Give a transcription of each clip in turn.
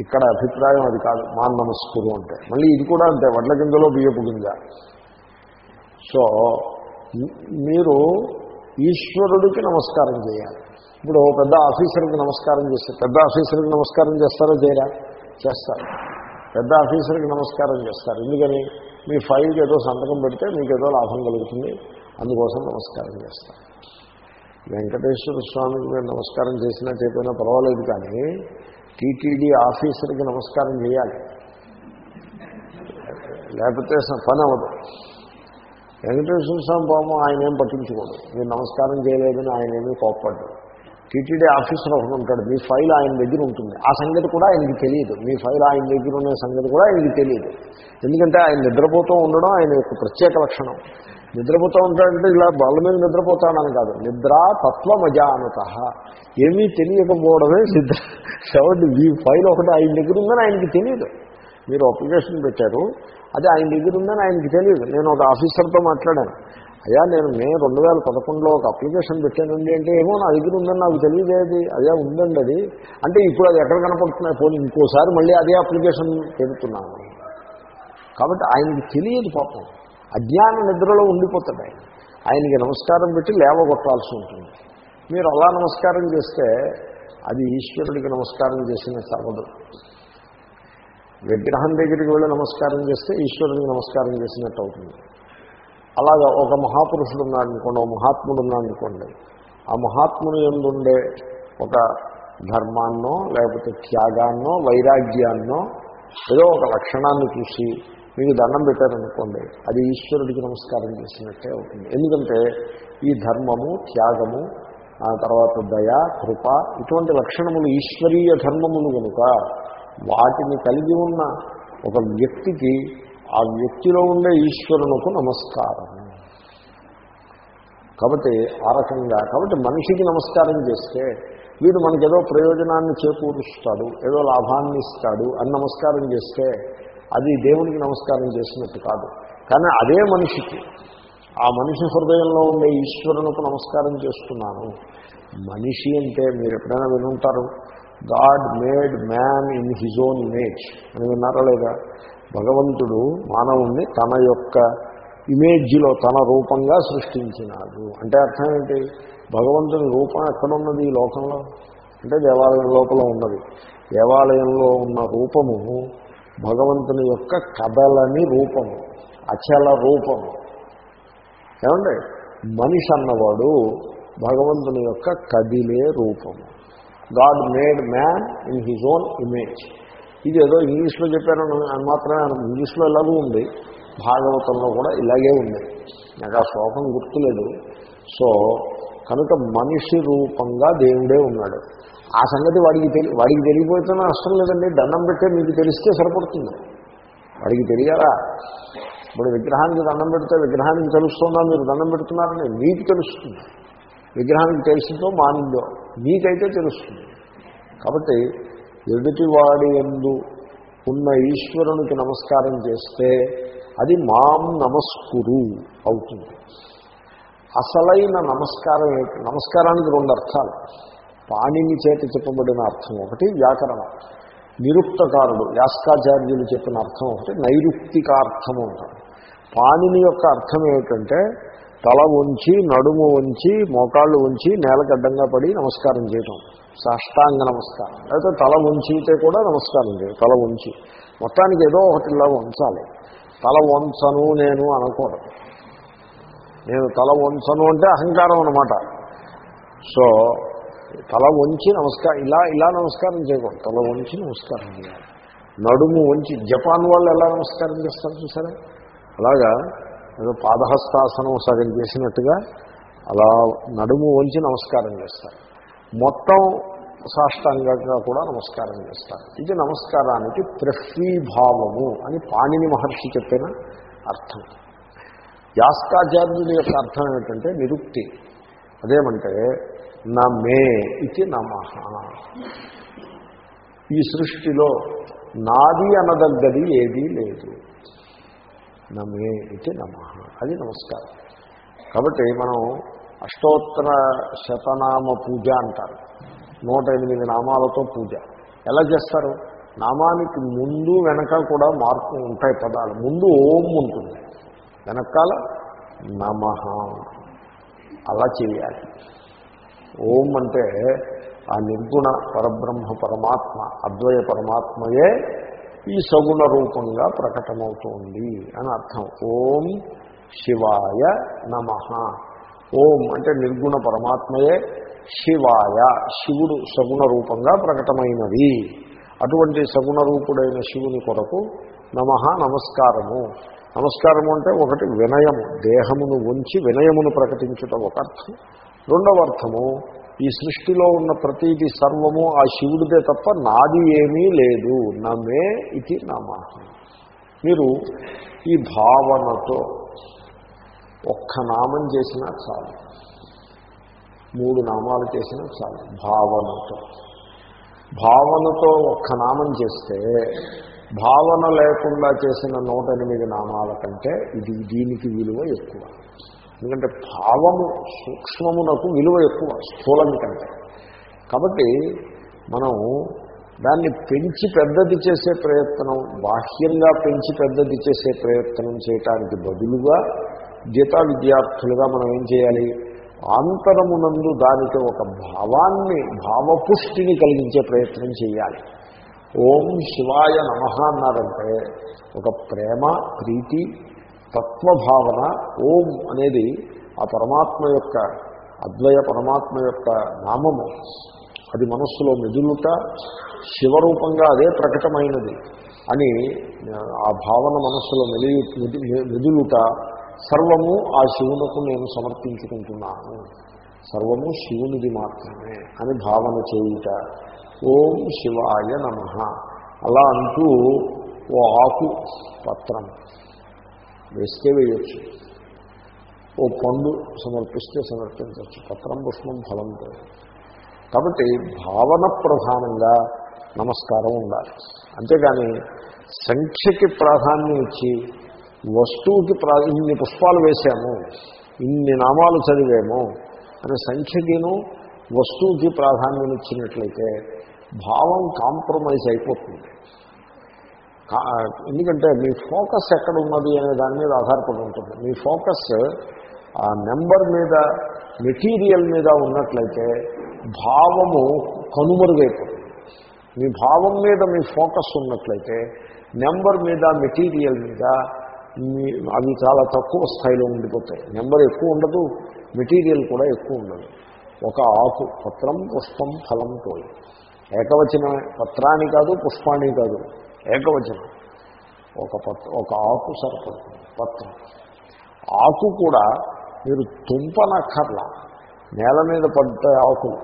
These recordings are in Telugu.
ఇక్కడ అభిప్రాయం అది కాదు. మా నమస్కురు అంటే. మళ్ళీ ఇది కూడా అంతే. వడ్ల గింజలో బియ్యపు గింజ సో మీరు ఈశ్వరుడికి నమస్కారం చేయాలి. ఇప్పుడు పెద్ద ఆఫీసర్కి నమస్కారం చేస్తారు పెద్ద ఆఫీసర్కి నమస్కారం చేస్తారో చేయరా? చేస్తారు. పెద్ద ఆఫీసర్కి నమస్కారం చేస్తారు. ఎందుకని? మీ ఫైల్కి ఏదో సంతకం పెడితే మీకు ఏదో లాభం కలుగుతుంది. అందుకోసం నమస్కారం చేస్తారు. వెంకటేశ్వర స్వామికి మీరు నమస్కారం చేసినా చేయకపోయినా పర్వాలేదు కానీ టీటీడీ ఆఫీసర్కి నమస్కారం చేయాలి. లేకపోతే పని అవ్వదు. వెంకటేశ్వర స్వామి పాపం ఆయన ఏం పట్టించుకోడు. మీరు నమస్కారం చేయలేదని ఆయన ఏమీ కోప్పడ్డు. టీటీడీ ఆఫీసర్ ఒకటి ఉంటాడు. మీ ఫైల్ ఆయన దగ్గర ఉంటుంది. ఆ సంగతి కూడా ఆయనకి తెలియదు. మీ ఫైల్ ఆయన దగ్గర ఉన్న సంగతి కూడా ఆయనకి తెలియదు. ఎందుకంటే ఆయన నిద్రపోతూ ఉండడం ఆయన యొక్క ప్రత్యేక లక్షణం. నిద్రపోతూ ఉంటాడంటే ఇలా బల్ల మీద నిద్రపోతానని కాదు. నిద్ర తత్వమజానత. ఏమీ తెలియకపోవడమే సిద్ధ. కాబట్టి ఈ ఫైల్ ఒకటి ఆయన దగ్గర ఉందని ఆయనకి తెలియదు మీరు అప్లికేషన్ పెట్టారు. అది ఆయన దగ్గర ఉందని ఆయనకి తెలియదు నేను ఒక ఆఫీసర్తో మాట్లాడాను. అయ్యా నేను మే రెండు వేల పదకొండులో ఒక అప్లికేషన్ పెట్టానండి అంటే ఏమో నా దగ్గర ఉందని నాకు తెలియదేది అదే ఉందండి అది. అంటే ఇప్పుడు అది ఎక్కడ కనపడుతున్నాయి? పోనీ ఇంకోసారి మళ్ళీ అదే అప్లికేషన్ పెడుతున్నాను. కాబట్టి ఆయనకి తెలియదు పాపం. అజ్ఞాన నిద్రలో ఉండిపోతాడు ఆయన ఆయనకి నమస్కారం పెట్టి లేవగొట్టాల్సి ఉంటుంది. మీరు అలా నమస్కారం చేస్తే అది ఈశ్వరుడికి నమస్కారం చేసిన సవదు విగ్రహం దగ్గరికి వెళ్ళి నమస్కారం చేస్తే ఈశ్వరుడికి నమస్కారం చేసినట్టు అవుతుంది. అలాగా ఒక మహాపురుషుడు ఉన్నాడు అనుకోండి ఒక మహాత్ముడు ఉన్నాడు అనుకోండి. ఆ మహాత్ముని ఎందుండే? ఒక ధర్మాన్నో లేకపోతే త్యాగాన్నో వైరాగ్యాన్నో ఏదో ఒక లక్షణాన్ని చూసి మీకు దండం పెట్టారనుకోండి అది ఈశ్వరుడికి నమస్కారం చేసినట్టే అవుతుంది. ఎందుకంటే ఈ ధర్మము త్యాగము ఆ తర్వాత దయ కృప ఇటువంటి లక్షణములు ఈశ్వరీయ ధర్మములు కనుక వాటిని కలిగి ఉన్న ఒక వ్యక్తికి ఆ వ్యక్తిలో ఉండే ఈశ్వరునకు నమస్కారం. కాబట్టి ఆ రకంగా కాబట్టి మనిషికి నమస్కారం చేస్తే వీడు మనకేదో ప్రయోజనాన్ని చేకూరుస్తాడు ఏదో లాభాన్ని ఇస్తాడు అని నమస్కారం చేస్తే అది దేవునికి నమస్కారం చేసినట్టు కాదు. కానీ అదే మనిషికి ఆ మనిషి హృదయంలో ఉండే ఈశ్వరునికి నమస్కారం చేస్తున్నాను. మనిషి అంటే మీరు ఎప్పుడైనా వినుంటారు God made man in his own image. అని విన్నారా లేదా? భగవంతుడు మానవుణ్ణి తన యొక్క ఇమేజ్లో తన రూపంగా సృష్టించినాడు. అంటే అర్థం ఏంటి? భగవంతుని రూపం ఎక్కడున్నది ఈ లోకంలో? అంటే దేవాలయం లోపల ఉన్నది. దేవాలయంలో ఉన్న రూపము భగవంతుని యొక్క కథలని రూపము అచల రూపము. ఏమండి? మనిషి అన్నవాడు భగవంతుని యొక్క కదిలే రూపము. God made man in his own image. ఇది ఏదో ఇంగ్లీష్లో చెప్పారని అని మాత్రమే ఇంగ్లీష్లో ఎలాగూ ఉంది. భాగవతంలో కూడా ఇలాగే ఉంది. నాకు ఆ శ్లోకం గుర్తులేదు. సో కనుక మనిషి రూపంగా దేవుడే ఉన్నాడు. ఆ సంగతి వాడికి తెలి వాడికి తెలియపోతే అష్టం లేదండి. దండం పెట్టే మీకు తెలిస్తే సరిపడుతుంది. వాడికి తెలియాలా? ఇప్పుడు విగ్రహానికి దండం పెడితే విగ్రహానికి తెలుస్తుందా? మీరు దండం పెడుతున్నారని మీకు తెలుస్తుంది. విగ్రహానికి తెలిసిందో మానిందో మీకైతే తెలుస్తుంది. కాబట్టి ఎదుటివాడి ఎందు ఉన్న ఈశ్వరునికి నమస్కారం చేస్తే అది మాం నమస్కురు అవుతుంది. అసలైన నమస్కారం నమస్కారానికి రెండు అర్థాలు. పాణిని చేత చెప్పబడిన అర్థం ఒకటి వ్యాకరణం. నిరుక్తకారుడు యాస్కాచార్యులు చెప్పిన అర్థం ఒకటి నైరుక్తికార్థము ఉంటారు పాణిని యొక్క అర్థం ఏమిటంటే తల వంచి నడుము వంచి మోకాళ్ళు వంచి నేలగడ్డంగా పడి నమస్కారం చేయటం. సాష్టాంగ నమస్కారం. లేకపోతే తల వంచితే కూడా నమస్కారం చేయడం తల వంచి. మొత్తానికి ఏదో ఒకటి ఇలా వంచాలి. తల వంచను నేను అనకూడదు. నేను తల వంచను అంటే అహంకారం అనమాట సో తల వంచి నమస్కారం ఇలా ఇలా నమస్కారం చేయకూడదు. తల వంచి నమస్కారం చేయాలి. నడుము వంచి జపాన్ వాళ్ళు ఎలా నమస్కారం చేస్తారు చూసారా? అలాగా ఏదో పాదహస్తాసనం సగం చేసినట్టుగా అలా నడుము వంచి నమస్కారం చేస్తారు. మొత్తం సాష్టాంగంగా కూడా నమస్కారం చేస్తారు. ఇది నమస్కారానికి పృథ్వీభావము అని పాణిని మహర్షి చెప్పిన అర్థం. యాస్కాచార్యుడి యొక్క అర్థం ఏమిటంటే నిరుక్తి. అదేమంటే నమే ఇది నమ. ఈ సృష్టిలో నాది అనదగ్గది ఏదీ లేదు. నమే ఇది నమ. అది నమస్కారం. కాబట్టి మనం అష్టోత్తర శతనామ పూజ అంటారు. నూట ఎనిమిది నామాలతో పూజ. ఎలా చేస్తారు? నామానికి ముందు వెనక కూడా మార్పు ఉంటాయి పదాలు. ముందు ఓం ఉంటుంది. వెనకాల నమ. అలా చేయాలి. ఓం అంటే ఆ నిర్గుణ పరబ్రహ్మ పరమాత్మ అద్వయ పరమాత్మయే ఈ సగుణ రూపంగా ప్రకటమవుతోంది అని అర్థం. ఓం శివాయ నమ. ఓం అంటే నిర్గుణ పరమాత్మయే శివాయ శివుడు సగుణ రూపంగా ప్రకటమైనది. అటువంటి సగుణ రూపుడైన శివుని కొరకు నమ నమస్కారము. నమస్కారము అంటే ఒకటి వినయము దేహమును ఉంచి వినయమును ప్రకటించుట ఒక అర్థం. రెండవ అర్థము ఈ సృష్టిలో ఉన్న ప్రతిది సర్వము ఆ శివుడిదే తప్ప నాది ఏమీ లేదు. నమే ఇది నమ. మీరు ఈ భావనతో ఒక్క నామం చేసినా చాలు. మూడు నామాలు చేసినా చాలు. భావనతో. భావనతో ఒక్క నామం చేస్తే భావన లేకుండా చేసిన నూట ఎనిమిది నామాల కంటే ఇది దీనికి విలువ ఎక్కువ. ఎందుకంటే భావము సూక్ష్మమునకు విలువ ఎక్కువ స్థూలం కంటే. కాబట్టి మనం దాన్ని పెంచి పెద్దది చేసే ప్రయత్నం బాహ్యంగా పెంచి పెద్దది చేసే ప్రయత్నం చేయటానికి బదులుగా గీతా విద్యార్థులుగా మనం ఏం చేయాలి? ఆంతరమునందు దానికి ఒక భావాన్ని భావపుష్టిని కలిగించే ప్రయత్నం చేయాలి. ఓం శివాయ నమ అన్నారంటే ఒక ప్రేమ ప్రీతి తత్వభావన ఓం అనేది ఆ పరమాత్మ యొక్క అద్వయ పరమాత్మ యొక్క నామము. అది మనస్సులో మెదులుట శివరూపంగా అదే ప్రకటమైనది అని ఆ భావన మనస్సులో మెలి మెదులుట సర్వము ఆ శివునకు నేను సమర్పించుకుంటున్నాను. సర్వము శివునిది మాత్రమే అని భావన చేయుట. ఓం శివాయ నమ. అలా అంటూ ఓ ఆకు పత్రం. వేస్తే వేయచ్చు. ఓ పండు సమర్పిస్తే సమర్పించవచ్చు పత్రం పుష్పం ఫలంతో కాబట్టి భావన ప్రధానంగా నమస్కారం ఉండాలి. అంతేగాని సంఖ్యకి ప్రాధాన్యం ఇచ్చి వస్తువుకి ప్రా ఇన్ని పుష్పాలు వేసాము ఇన్ని నామాలు చదివాము అనే సంఖ్యకిను వస్తువుకి ప్రాధాన్యం ఇచ్చినట్లయితే భావం కాంప్రమైజ్ అయిపోతుంది. ఎందుకంటే మీ ఫోకస్ ఎక్కడ ఉన్నది అనే దాని మీద ఆధారపడి ఉంటుంది. మీ ఫోకస్ ఆ నెంబర్ మీద మెటీరియల్ మీద ఉన్నట్లయితే భావము కనుమరుగైపోతుంది. మీ భావం మీద మీ ఫోకస్ ఉన్నట్లయితే నెంబర్ మీద మెటీరియల్ మీద అవి చాలా తక్కువ స్థాయిలో ఉండిపోతాయి. నెంబర్ ఎక్కువ ఉండదు మెటీరియల్ కూడా ఎక్కువ ఉండదు. ఒక ఆకు పత్రం పుష్పం ఫలం తోడు ఏకవచనమే. పత్రాన్ని కాదు పుష్పాన్ని కాదు. ఏకవచనం. ఒక పత్ ఒక ఆకు సరిపడుతుంది పత్రం. ఆకు కూడా మీరు తుంపనక్కర్లా. నేల మీద పడ్డ ఆకులు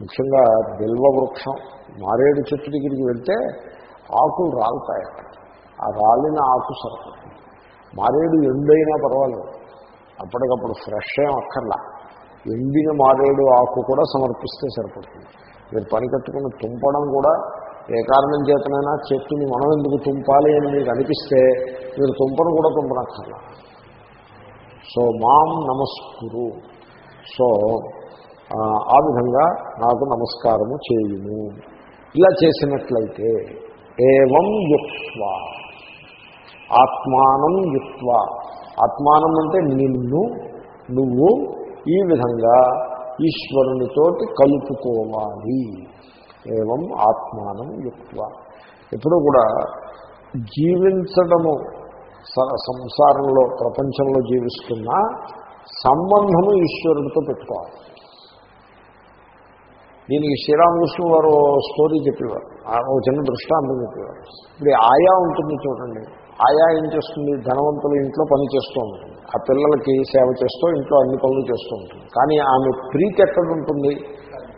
ముఖ్యంగా బిల్వ వృక్షం మారేడు చెట్టు దగ్గరికి వెళ్తే ఆకులు రాలుతాయి. ఆ రాలిన ఆకు సరిపడుతుంది మారేడు ఎండైనా పర్వాలేదు. అప్పటికప్పుడు ఫ్రెష్ ఏం అక్కర్లా. ఎండిన మారేడు ఆకు కూడా సమర్పిస్తే సరిపడుతుంది మీరు పని కట్టుకుని తుంపడం కూడా ఏ కారణం చేతనైనా చెట్టుని మనం ఎందుకు తుంపాలి అని మీకు అనిపిస్తే మీరు తుంపను కూడా తుంపనక్కర్లా. సో మాం నమస్కురు. సో ఆ విధంగా నాకు నమస్కారము చేయుము. ఇలా చేసినట్లయితే ఏవం యుక్వ ఆత్మానం యుక్వ ఆత్మానం అంటే నిన్ను నువ్వు ఈ విధంగా ఈశ్వరునితోటి కలుపుకోవాలి. ఏవం ఆత్మానం యుక్వ ఎప్పుడు కూడా జీవించడము సంసారంలో ప్రపంచంలో జీవిస్తున్న సంబంధము ఈశ్వరుడితో పెట్టుకోవాలి. దీనికి శ్రీరామకృష్ణ వారు స్టోరీ చెప్పేవారు. ఒక చిన్న దృష్టాంతం చెప్పేవారు. ఇప్పుడు ఆయా ఉంటుంది చూడండి. ఆయా ఏం చేస్తుంది? ధనవంతులు ఇంట్లో పని చేస్తూ ఉంటుంది. ఆ పిల్లలకి సేవ చేస్తూ ఇంట్లో అన్ని పనులు చేస్తూ ఉంటుంది. కానీ ఆమె ప్రీతి ఎక్కడ ఉంటుంది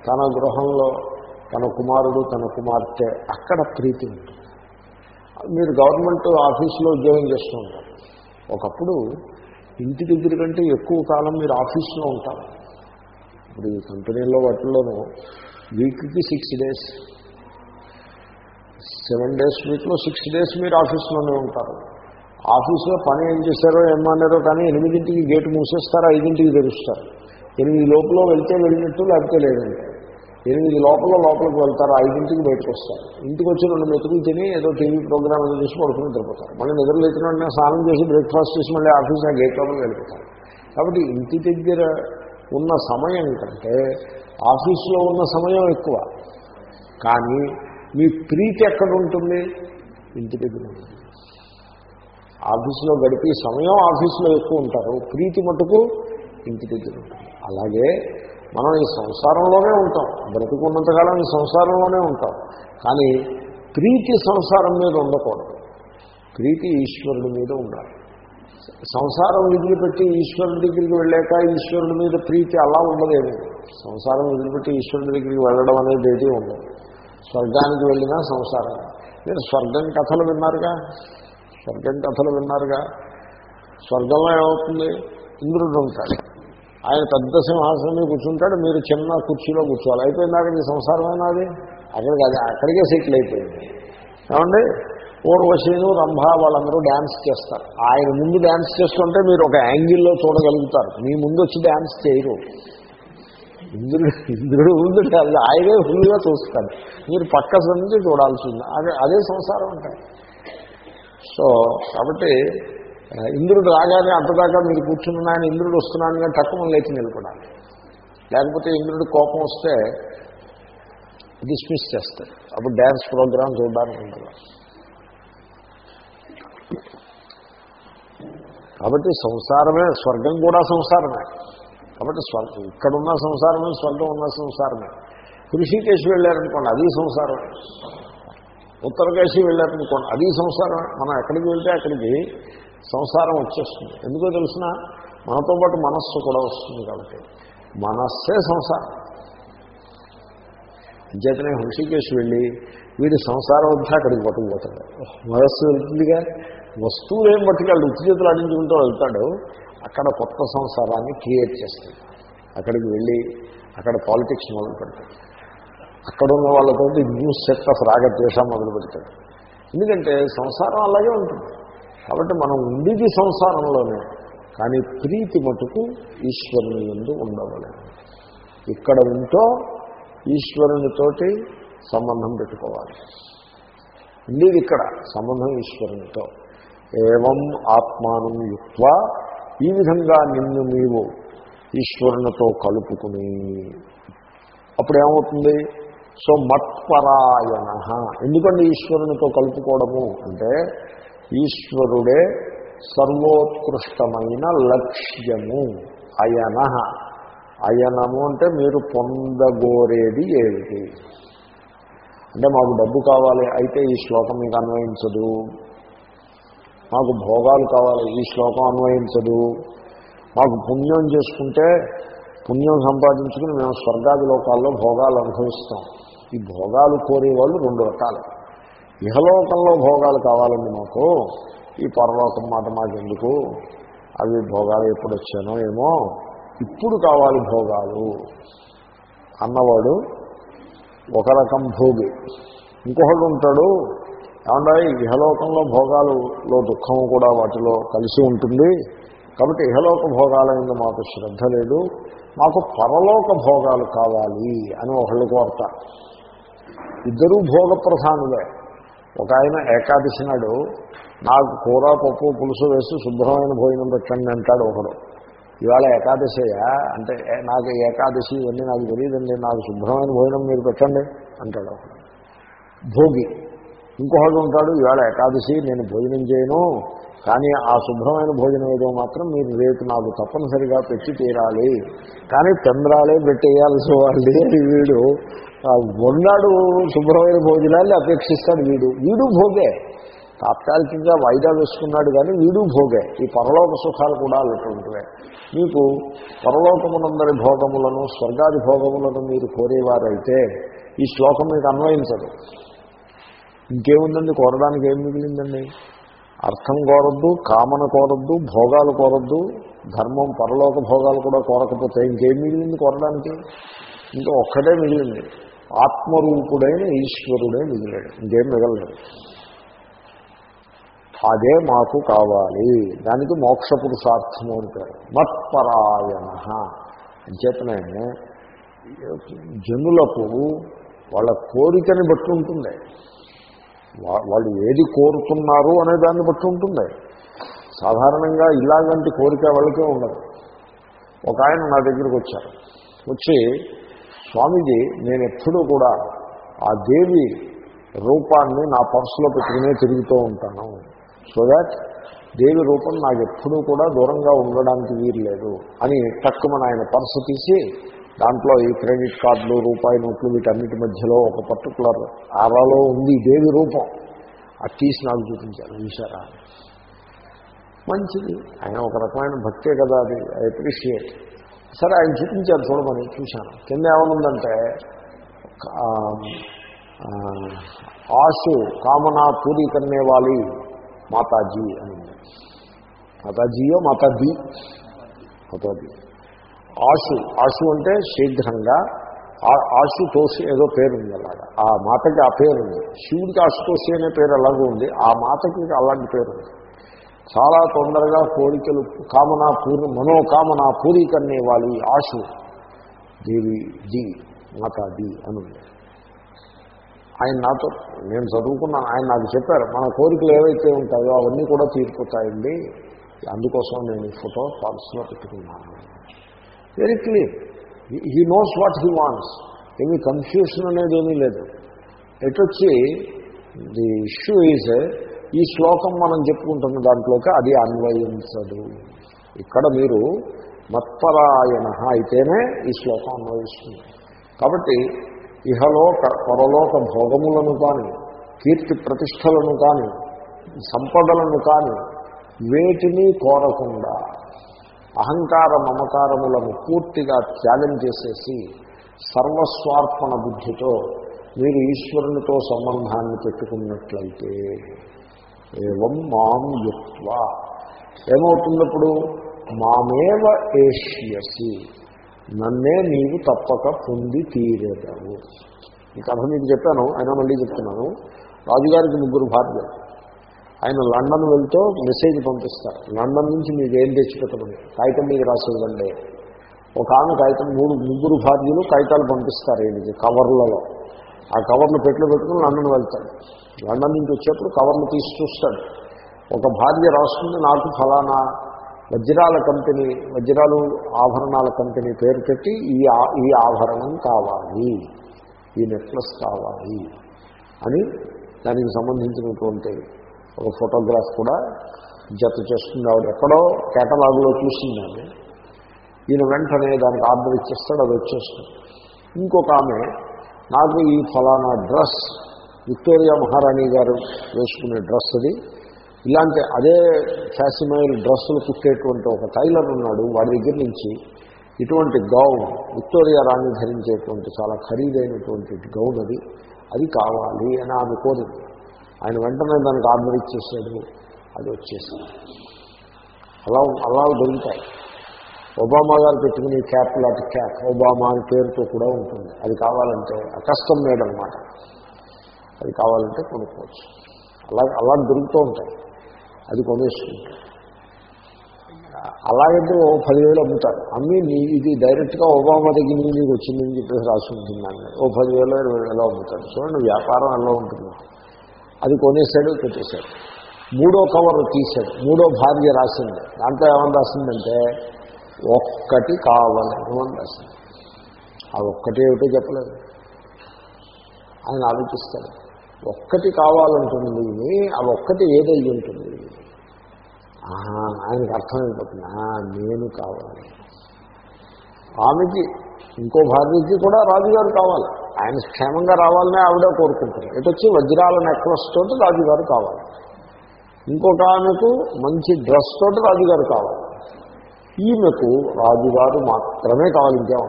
తన గృహంలో. తన కుమారుడు తన కుమార్తె అక్కడ ప్రీతి ఉంటుంది. మీరు గవర్నమెంట్ ఆఫీసులో ఉద్యోగం చేస్తూ ఉంటారు. ఒకప్పుడు ఇంటి దగ్గర కంటే ఎక్కువ కాలం మీరు ఆఫీస్లో ఉంటారు. ఇప్పుడు ఈ కంపెనీల్లో వాటిల్లోనూ వీక్కి సిక్స్ డేస్ సెవెన్ డేస్ వీక్లో సిక్స్ డేస్ మీరు ఆఫీస్లోనే ఉంటారు. ఆఫీస్లో పని ఏం చేశారో ఏమన్నారో కానీ ఎనిమిదింటికి గేటు మూసేస్తారు ఐదింటికి తెరుస్తారు. ఎనిమిది లోపల వెళ్తే వెళ్ళినట్టు లేకపోతే లేదంటే. ఎనిమిది లోపల లోపలికి వెళ్తారు ఐదింటికి బయటకు వస్తారు ఇంటికి వచ్చి రెండు మెతుకులు తిని ఏదో టీవీ ప్రోగ్రామ్ ఏదో చూసి పడుకుని నిద్రపోతారు. మళ్ళీ నిద్ర లేచిన వెంటనే స్నానం చేసి బ్రేక్ఫాస్ట్ చేసి మళ్ళీ ఆఫీస్ ఆ గేట్ లోపలికి వెళ్ళిపోతారు. కాబట్టి ఇంటి దగ్గర ఉన్న సమయం కంటే ఆఫీస్లో ఉన్న సమయం ఎక్కువ. కానీ మీ ప్రీతి ఎక్కడ ఉంటుంది? ఇంటి దగ్గర ఉంటుంది. ఆఫీసులో గడిపే సమయం ఆఫీసులో ఎక్కువ ఉంటారు. ప్రీతి మటుకు ఇంటి దగ్గర ఉంటుంది. అలాగే మనం ఈ సంసారంలోనే ఉంటాం. బ్రతికున్నంతకాలం ఈ సంసారంలోనే ఉంటాం. కానీ ప్రీతి సంసారం మీద ఉండకూడదు. ప్రీతి ఈశ్వరుడి మీద ఉండాలి. సంసారం వదిలిపెట్టి ఈశ్వరుడి దగ్గరికి వెళ్ళాక ఈశ్వరుడి మీద ప్రీతి అలా ఉండదేమి. సంసారం వదిలిపెట్టి ఈశ్వరుడి దగ్గరికి వెళ్ళడం అనేది ఏది ఉండదు. స్వర్గానికి వెళ్ళినా సంసారం. మీరు స్వర్గం కథలు విన్నారుగా? స్వర్గం కథలు విన్నారుగా? స్వర్గంలో ఏమవుతుంది? ఇంద్రుడు ఉంటాడు. ఆయన పెద్ద సింహాసనం మీద కూర్చుంటాడు మీరు చిన్న కుర్చీలో కూర్చోవాలి. అయిపోయిందాక మీ సంసారమేనా అది అక్కడికి అది అక్కడికే సెటిల్ అయిపోయింది. ఏమండి? పూర్వశీను రంభ వాళ్ళందరూ డ్యాన్స్ చేస్తారు. ఆయన ముందు డ్యాన్స్ చేస్తుంటే మీరు ఒక యాంగిల్లో చూడగలుగుతారు. మీ ముందు వచ్చి డ్యాన్స్ చేయరు. ఇంద్రుడు ఇంద్రుడు ముందు డ్యాన్స్ ఆయనే ఫుల్గా చూస్తాడు. మీరు పక్క నుంచి చూడాల్సింది అదే అదే సంసారం ఉంటాయి సో కాబట్టి ఇంద్రుడు రాగానే అంతదాకా మీరు కూర్చున్న ఆయన ఇంద్రుడు వస్తున్నాను కానీ తక్కువ లేచి నిలబడాలి. లేకపోతే ఇంద్రుడు కోపం వస్తే డిస్మిస్ చేస్తారు. అప్పుడు డ్యాన్స్ ప్రోగ్రామ్ చూడడానికి ఉంటుంది కాబట్టి సంసారమే స్వర్గం కూడా సంసారమే. కాబట్టి స్వర్గం ఇక్కడున్న సంసారమే స్వర్గం ఉన్న సంసారమే. కృషికేసి వెళ్ళారనుకోండి అది సంసారమే ఉత్తరకేశి వెళ్ళారనుకోండి అది సంసారం మనం ఎక్కడికి వెళ్తే అక్కడికి సంసారం వచ్చేస్తుంది. ఎందుకో తెలిసిన మనతో పాటు మనస్సు కూడా వస్తుంది కాబట్టి. మనస్సే సంసారం. అంచేతనే హృషికేశ్ వెళ్ళి వీడి సంసారం వచ్చి అక్కడికి పట్టుకుపోతాడు మనస్సు వెళ్తుందిగా? వస్తువులు ఏం పట్టుకెళ్ళి ఉత్తి చేతులు ఆడించుకుంటూ వెళ్తాడు. అక్కడ కొత్త సంసారాన్ని క్రియేట్ చేస్తాడు. అక్కడికి వెళ్ళి అక్కడ పాలిటిక్స్ మొదలు పెడతాడు. అక్కడ ఉన్న వాళ్ళతో న్యూస్ సెట్ ఆఫ్ రాగద్వేషం మొదలు పెడతాడు. ఎందుకంటే సంసారం అలాగే ఉంటుంది. కాబట్టి మనం ఉండేది సంసారంలోనే. కానీ ప్రీతి మటుకు ఈశ్వరుని ఎందు ఉండవలేదు. ఇక్కడ ఉంటో ఈశ్వరునితోటి సంబంధం పెట్టుకోవాలి. ఉండేది ఇక్కడ సంబంధం ఈశ్వరునితో. ఏవం ఆత్మానం యుక్త ఈ విధంగా నిన్ను నీవు ఈశ్వరునితో కలుపుకుని. అప్పుడు ఏమవుతుంది సో మత్పరాయణ. ఎందుకంటే ఈశ్వరునితో కలుపుకోవడము? అంటే ఈశ్వరుడే సర్వోత్కృష్టమైన లక్ష్యము అయన. అయనము అంటే మీరు పొందగోరేది ఏమిటి? అంటే మాకు డబ్బు కావాలి అయితే ఈ శ్లోకం మీకు అన్వయించదు. మాకు భోగాలు కావాలి ఈ శ్లోకం అన్వయించదు. మాకు పుణ్యం చేసుకుంటే పుణ్యం సంపాదించుకుని మేము స్వర్గాది లోకాల్లో భోగాలు అనుభవిస్తాం. ఈ భోగాలు కోరేవాళ్ళు రెండు రకాలు. ఇహలోకంలో భోగాలు కావాలండి మాకు. ఈ పరలోకం మాట మాకెందుకు? అవి భోగాలు ఎప్పుడు వచ్చానో ఏమో? ఇప్పుడు కావాలి భోగాలు. అన్నవాడు ఒక రకం భోగి. ఇంకొకడు ఉంటాడు. ఏమన్నా ఇహలోకంలో భోగాలులో దుఃఖం కూడా వాటిలో కలిసి ఉంటుంది. కాబట్టి ఇహలోక భోగాలైన మాకు శ్రద్ధ లేదు. మాకు పరలోక భోగాలు కావాలి అని ఒకళ్ళు కోరతారు ఇద్దరూ భోగ ప్రధానులే ఒక ఆయన ఏకాదశి నాడు నాకు కూర పప్పు పులుసు వేసి శుభ్రమైన భోజనం పెట్టండి అంటాడు ఒకడు. ఇవాళ ఏకాదశయ్యా అంటే నాకు ఏకాదశి ఇవన్నీ నాకు తెలియదండి నాకు శుభ్రమైన భోజనం మీరు పెట్టండి అంటాడు ఒకడు. భోగి ఇంకొకడు ఉంటాడు ఇవాళ ఏకాదశి నేను భోజనం చేయను కానీ ఆ శుభ్రమైన భోజనం ఏదో మాత్రం మీరు రేపు నాకు తప్పనిసరిగా పెట్టి తీరాలి. కానీ చంద్రాలే పెట్టేయాల్సి వాళ్ళే వీడు వండాడు ఉన్నాడు శుభ్రమైన భోజనాన్ని అపేక్షిస్తాడు వీడు. వీడు భోగే. తాత్కాలికంగా వాయిదా వేసుకున్నాడు కానీ వీడు భోగే. ఈ పరలోక సుఖాలు కూడా అటువంటివే మీకు పరలోకమునందరి భోగములను స్వర్గాది భోగములను మీరు కోరేవారైతే ఈ శ్లోకం మీకు అన్వయించదు. ఇంకేముందండి? కోరడానికి ఏం మిగిలిందండి? అర్థం కోరద్దు కామన కోరద్దు భోగాలు కోరద్దు ధర్మం పరలోక భోగాలు కూడా కోరకపోతే ఇంకేం మిగిలింది కోరడానికి? ఇంకా ఒక్కటే మిగిలింది. ఆత్మరూపుడైన ఈశ్వరుడే మిగిలాడు. ఇంకేం మిగలలేదు. అదే మాకు కావాలి. దానికి మోక్ష పురుషార్థము అని పేరు. మత్పరాయణ. అంచేతనే జనులకు వాళ్ళ కోరికని బట్టి ఉంటుంది. వాళ్ళు ఏది కోరుతున్నారు అనే దాన్ని బట్టి ఉంటుంది. సాధారణంగా ఇలాగంటి కోరిక వాళ్ళకే ఉండదు. ఒక ఆయన నా దగ్గరికి వచ్చారు. వచ్చి స్వామీజీ నేను ఎప్పుడూ కూడా ఆ దేవి రూపాన్ని నా పర్సులో పెట్టుకునే తిరుగుతూ ఉంటాను. సో దాట్ దేవి రూపం నాకు ఎప్పుడూ కూడా దూరంగా ఉండడానికి వీరలేదు లేదు అని తక్కువ ఆయన పర్సు తీసి దాంట్లో ఈ క్రెడిట్ కార్డులు రూపాయి నోట్లు వీటన్నిటి మధ్యలో ఒక పర్టికులర్ ఆరాలో ఉంది దేవి రూపం. అది తీసి నాకు చూపించారు చూసారా మంచిది. ఆయన ఒక రకమైన భక్తే కదా అది ఐ అప్రిషియేట్. సరే ఆయన చూపించారు చూడమని చూశాను. కింద ఏమనుందంటే ఆశు కామనా పూరి కన్నేవాలి మాతాజీ అని మాతాజీయో మాతాజీ? మాతాజీ. ఆశు ఆశు అంటే శీఘ్రంగా ఆ- ఆశుతోషి ఏదో పేరుంది అలాగా. ఆ మాతకి ఆ పేరు ఉంది శివుడికి ఆశుతోషి అనే పేరు అలాగే ఉంది. ఆ మాతకి అలాంటి పేరు ఉంది చాలా తొందరగా కోరికలు కామనా పూర్ణ మనోకామనా పూరీకరణ ఇవ్వాలి ఆశు. దేవి ది మాతా ది అని ఆయన నాతో నేను చదువుకున్నాను ఆయన నాకు చెప్పారు మన కోరికలు ఏవైతే ఉంటాయో అవన్నీ కూడా తీరిపోతాయండి. అందుకోసం నేను ఈ ఫోటో పర్సులో పెట్టుకున్నాను. Very clear he knows what he wants ఏమీ కన్ఫ్యూషన్ అనేది ఏమీ లేదు. ఎటొచ్చి ది ఇష్యూ ఈజ్ ఈ శ్లోకం మనం చెప్పుకుంటున్న దాంట్లోకి అది అన్వయించదు. ఇక్కడ మీరు మత్పరాయణ అయితేనే ఈ శ్లోకం అన్వయిస్తుంది. కాబట్టి ఇహలోక పరలోక భోగములను కానీ కీర్తి ప్రతిష్టలను కానీ సంపదలను కానీ వేటిని కోరకుండా అహంకార మమకారములను పూర్తిగా త్యాగం చేసేసి సర్వస్వార్పణ బుద్ధితో మీరు ఈశ్వరునితో సంబంధాన్ని పెట్టుకున్నట్లయితే ఏవం మాం యుక్వ ఏమవుతున్నప్పుడు? మామేవ ఏష్యసి. నన్నే నీవు తప్పక పొంది తీరేదావు. ఈ కథ మీకు చెప్పాను అయినా మళ్ళీ చెప్తున్నాను. రాజుగారికి ముగ్గురు భార్యలు. ఆయన లండన్ వెళ్తూ మెసేజ్ పంపిస్తారు. లండన్ నుంచి మీకు ఏం తెచ్చిపెట్టమని. కాగితం మీకు రాసేదండి ఒక ఆమె కాగితం మూడు ముగ్గురు భార్యలు కాగితాలు పంపిస్తారు ఈయనకి కవర్లలో. ఆ కవర్ను పెట్లు పెట్టుకుని లండన్ వెళ్తాడు. లండన్ నుంచి వచ్చేప్పుడు కవర్ను తీసి చూస్తాడు. ఒక భార్య రాస్తుంది నాకు ఫలానా వజ్రాల కంపెనీ వజ్రాలు ఆభరణాల కంపెనీ పేరు పెట్టి ఈ ఆ- ఈ ఆభరణం కావాలి ఈ నెక్లెస్ కావాలి అని దానికి సంబంధించినటువంటి ఒక ఫోటోగ్రాఫ్ కూడా జత చేస్తుంది. ఆవిడ ఎక్కడో కేటలాగులో చూసింది ఆమె. ఈయన వెంటనే దానికి ఆర్డర్ ఇచ్చేస్తాడు అది వచ్చేస్తుంది. ఇంకొక ఆమె నాకు ఈ ఫలానా డ్రెస్ విక్టోరియా మహారాణి గారు వేసుకునే డ్రెస్ అది. ఇలాంటి అదే ఫ్యాసిమైల్ డ్రెస్సులు కుట్టేటువంటి ఒక టైలర్ ఉన్నాడు వాడి దగ్గర నుంచి. ఇటువంటి గౌన్ విక్టోరియా రాణి ధరించేటువంటి చాలా ఖరీదైనటువంటి గౌన్ అది. అది కావాలి అని ఆమె కోరింది. ఆయన వెంటనే దానికి ఆర్డర్ ఇచ్చేసాడు అది వచ్చేసింది. అలా అలా దొరుకుతాయి. ఒబామా గారు పెట్టుకుని క్యాప్ లాంటి క్యాప్ ఒబామా అని పేరుతో కూడా ఉంటుంది. అది కావాలంటే అకస్టమ్ మేడ్ అనమాట అది కావాలంటే కొనుక్కోవచ్చు. అలా అలా దొరుకుతూ ఉంటాయి. అది కొనేసుకుంటారు అలాగంటే ఓ పదివేలు అమ్ముతారు? అమ్మి నీ ఇది డైరెక్ట్గా ఒబామా దగ్గర నుంచి నీకు వచ్చిందని చెప్పేసి రాసి ఉంటుంది ఓ పదివేలు ఇరవై వేలు అమ్ముతారు. చూడండి వ్యాపారం ఎలా ఉంటుంది. అది కొనేసాడు పెట్టేశాడు. మూడో కవర్ తీశాడు. మూడో భార్య రాసింది. దాంట్లో ఏమని రాసిందంటే ఒక్కటి కావాలని అని రాసింది ఆ ఒక్కటి ఏమిటో చెప్పలేదు. ఆయన ఆలోచిస్తాడు. ఒక్కటి కావాలంటుంది. ఆ ఒక్కటి ఏదై ఉంటుంది ఆహా, ఆయనకు అర్థమైపోతుంది. నేను కావాలి. ఆమెకి ఇంకో భార్యకి కూడా రాజుగారు కావాలి. ఆయన క్షేమంగా రావాలనే ఆవిడ కోరుకుంటుంది. ఎటు వచ్చి వజ్రాల నెక్లెస్ తోటి రాజుగారు కావాలి. ఇంకొక ఆమెకు మంచి డ్రెస్ తోటి రాజుగారు కావాలి. ఈమెకు రాజుగారు మాత్రమే కావాలి ఇంకేం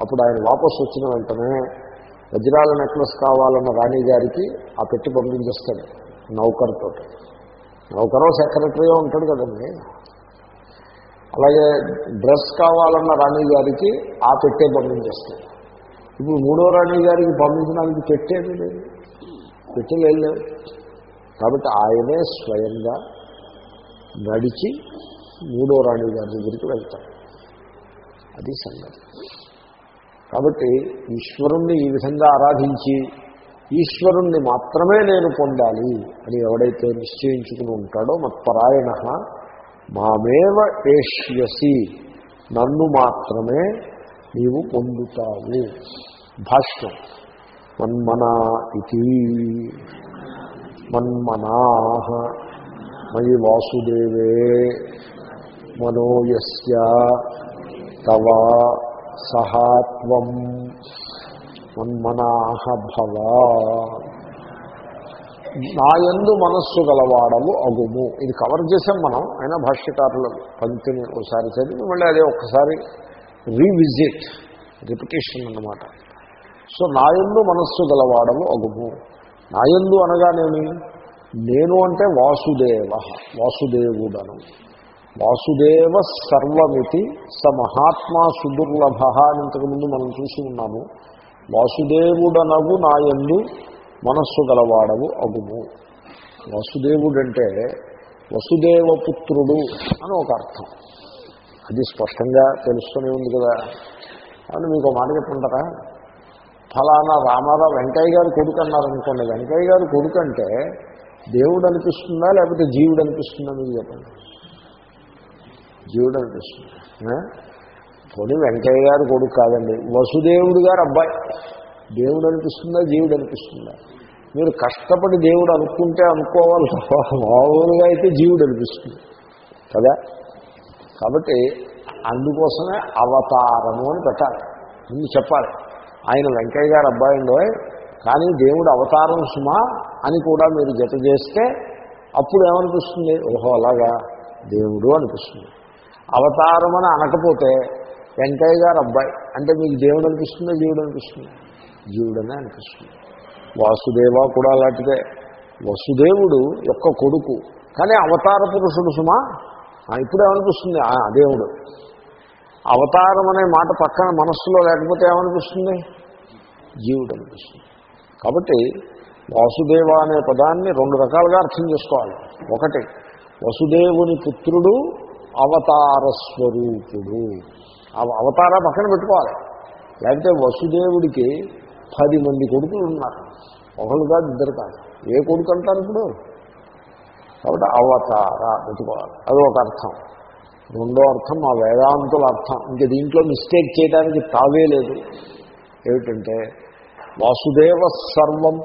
అప్పుడు ఆయన వాపసు వచ్చిన వెంటనే వజ్రాల నెక్లెస్ కావాలన్న రాణి గారికి ఆ పెట్టి పంపించేస్తాడు నౌకర్తో. నౌకరో సెక్రటరీయో ఉంటాడు కదండి. అలాగే డ్రెస్ కావాలన్న రాణి గారికి ఆ పెట్టే పంపించేస్తాడు. ఇప్పుడు మూడో రాణి గారికి పంపించడానికి పెట్టేది లేదు. పెట్టలేదు కాబట్టి ఆయనే స్వయంగా నడిచి మూడో రాణి గారి దగ్గరికి వెళ్తాడు అది సంగతి. కాబట్టి ఈశ్వరుణ్ణి ఈ విధంగా ఆరాధించి ఈశ్వరుణ్ణి మాత్రమే నేను పొందాలి అని ఎవడైతే నిశ్చయించుకుని ఉంటాడో మత్పరాయణ మామేవ ఏష్యసి నన్ను మాత్రమే నీవు పొందుతావు. భాష్యం. మన్మనా ఇది మన్మనా. మయి వాసుదేవే. మనోయస్య తవ సహాత్వం మన్మనా భవ నాయందు మనస్సు గలవాడము అగుము ఇది కవర్ చేసాం మనం అయినా భాష్యకారుల పంక్తిని ఒకసారి చదివి మళ్ళీ అదే ఒక్కసారి రీవిజిట్ రిపిటేషన్ అన్నమాట. సో నాయందు మనస్సు గలవాడము అగుము. నాయందు అనగానేమి? నేను అంటే వాసుదేవ వాసుదేవుడను. వాసుదేవ సర్వమితి స మహాత్మా సుదుర్లభ అని ఇంతకుముందు మనం చూసి ఉన్నాము. వాసుదేవుడనగు నాయందు మనస్సు గలవాడవు అగుము. వాసుదేవుడంటే వసుదేవపుత్రుడు అని ఒక అర్థం. అది స్పష్టంగా తెలుస్తూనే ఉంది కదా. అని మీకు మాట చెప్పుంటారా ఫలానా రామారావు వెంకయ్య గారు కొడుకు అన్నారనుకోండి. వెంకయ్య గారు కొడుకు అంటే దేవుడు అనిపిస్తుందా లేకపోతే జీవుడు అనిపిస్తుందా మీకు చెప్పండి. జీవుడు అనిపిస్తుంది పోనీ వెంకయ్య గారు కొడుకు కాదండి. వసుదేవుడు గారు అబ్బాయి. దేవుడు అనిపిస్తుందా? జీవుడు అనిపిస్తుందా? మీరు కష్టపడి దేవుడు అనుకుంటే అనుకోవాలి మామూలుగా అయితే జీవుడు అనిపిస్తుంది. కదా? కాబట్టి అందుకోసమే అవతారము అని పెట్టాలి. ముందు చెప్పాలి. ఆయన వెంకయ్య గారు అబ్బాయి కానీ దేవుడు అవతారం సుమా అని కూడా మీరు జత చేస్తే అప్పుడు ఏమనిపిస్తుంది? ఓహో అలాగా. దేవుడు అనిపిస్తుంది. అవతారం అని అనకపోతే వెంకయ్య గారు అబ్బాయి. అంటే మీకు దేవుడు అనిపిస్తుందా? జీవుడు అనిపిస్తుంది? జీవుడనే అనిపిస్తుంది. వాసుదేవ కూడా అలాంటిదే. వసుదేవుడు యొక్క కొడుకు. కానీ అవతార పురుషుడు సుమా? ఇప్పుడు ఏమనిపిస్తుంది? ఆ, దేవుడు. అవతారం అనే మాట పక్కన మనస్సులో లేకపోతే ఏమనిపిస్తుంది? జీవుడు అనిపిస్తుంది. కాబట్టి వాసుదేవ అనే పదాన్ని రెండు రకాలుగా అర్థం చేసుకోవాలి. ఒకటి వసుదేవుని పుత్రుడు అవతార స్వరూపుడు అవతార పక్కన పెట్టుకోవాలి. లేకపోతే వసుదేవుడికి పది మంది కొడుకులు ఉన్నారు. ఒకళ్ళు కాదు ఇద్దరు కాదు. ఏ కొడుకు అంటారు ఇప్పుడు? కాబట్టి అవతార పెట్టుకోవాలి. అది ఒక అర్థం. రెండో అర్థం మా వేదాంతుల అర్థం. ఇంక దీంట్లో మిస్టేక్ చేయడానికి తావే లేదు. ఏమిటంటే వాసుదేవ సర్వం.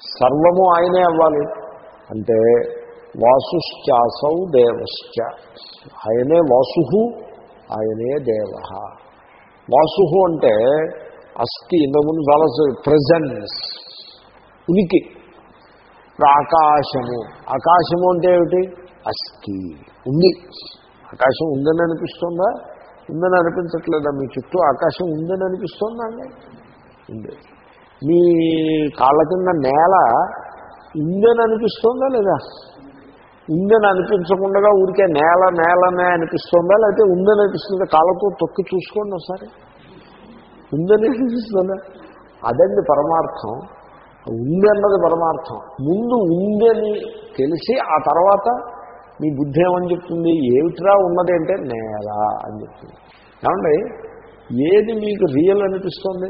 సర్వము ఆయనే అవ్వాలి. అంటే వాసుశ్చాసౌ దేవశ్చ. ఆయనే వాసు ఆయనే దేవ. వాసు అంటే అస్థి ఇంతకుముందు చాలా ప్రజెన్స్ ఉనికి ఆకాశము ఆకాశము అంటే ఏమిటి? అస్థి ఉంది. ఆకాశం ఉందని అనిపిస్తుందా? ఉందని అనిపించట్లేదా? మీ చుట్టూ ఆకాశం ఉందని అనిపిస్తుందా అండి? ఉంది. మీ కాళ్ళ కింద నేల ఉందని అనిపిస్తుందా లేదా? ఉందని అనిపించకుండా ఊరికే నేల నేలనే అనిపిస్తుందా? లేకపోతే ఉందని అనిపిస్తుందా? కాళ్ళతో తొక్కి చూసుకోండి ఒకసారి. ఉందని అనిపిస్తుందా? అదండి పరమార్థం. ఉంది అన్నది పరమార్థం. ముందు ఉందని తెలిసి ఆ తర్వాత మీ బుద్ధి ఏమని చెప్తుంది? ఏమిట్రా ఉన్నది అంటే నేల అని చెప్తుంది. ఏమండి? ఏది మీకు రియల్ అనిపిస్తుంది?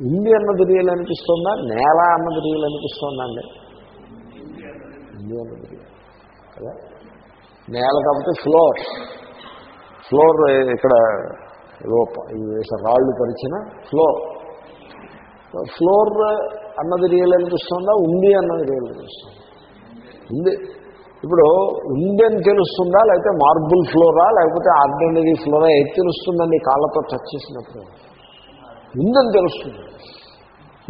ఉంది అన్నది రియల్ అనిపిస్తుందా? నేల అన్నది రియల్ అనిపిస్తుందా అండి? ఉంది అన్నది రియల్ కదా? నేల కాబట్టి ఫ్లోర్. ఫ్లోర్ ఇక్కడ ఏదో రాళ్ళు పరిచిన ఫ్లోర్. ఫ్లోర్ అన్నది రియల్ అనిపిస్తుందా ఉంది అన్నది రియల్ అనిపిస్తుంది ఉంది. ఇప్పుడు ఉంది అని తెలుస్తుందా? లేకపోతే మార్బుల్ ఫ్లోరా లేకపోతే ఆర్డినరీ ఫ్లోరా ఏది తెలుస్తుందండి? కాళ్ళతో టచ్ చేసినప్పుడు. ఉందని తెలుస్తుంది.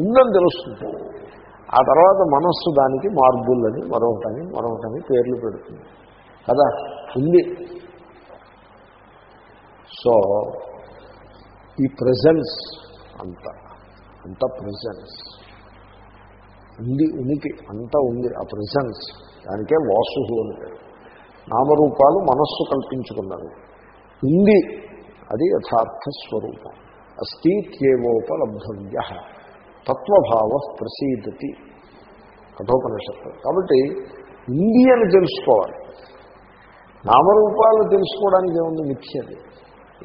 ఉందని తెలుస్తుంది. ఆ తర్వాత మనస్సు దానికి మార్బుల్ అని మరొకటని మరొకటని పేర్లు పెడుతుంది. కదా? ఉంది. సో ఈ ప్రజెన్స్ అంత అంత ప్రజెన్స్ ఉంది ఉనికి అంతా ఉంది ఆ ప్రజెన్స్ దానికే వాసు అని పేరు. నామరూపాలు మనస్సు కల్పించుకున్నది ఉంది అది యథార్థ స్వరూపం. అస్థిత్యేవోపలబ్ధవ్య తత్వభావ ప్రసీదతి. కఠోపనిషత్తు. కాబట్టి ఇండియను అని తెలుసుకోవాలి. నామరూపాలు తెలుసుకోవడానికి ఏముంది? మిథ్యది.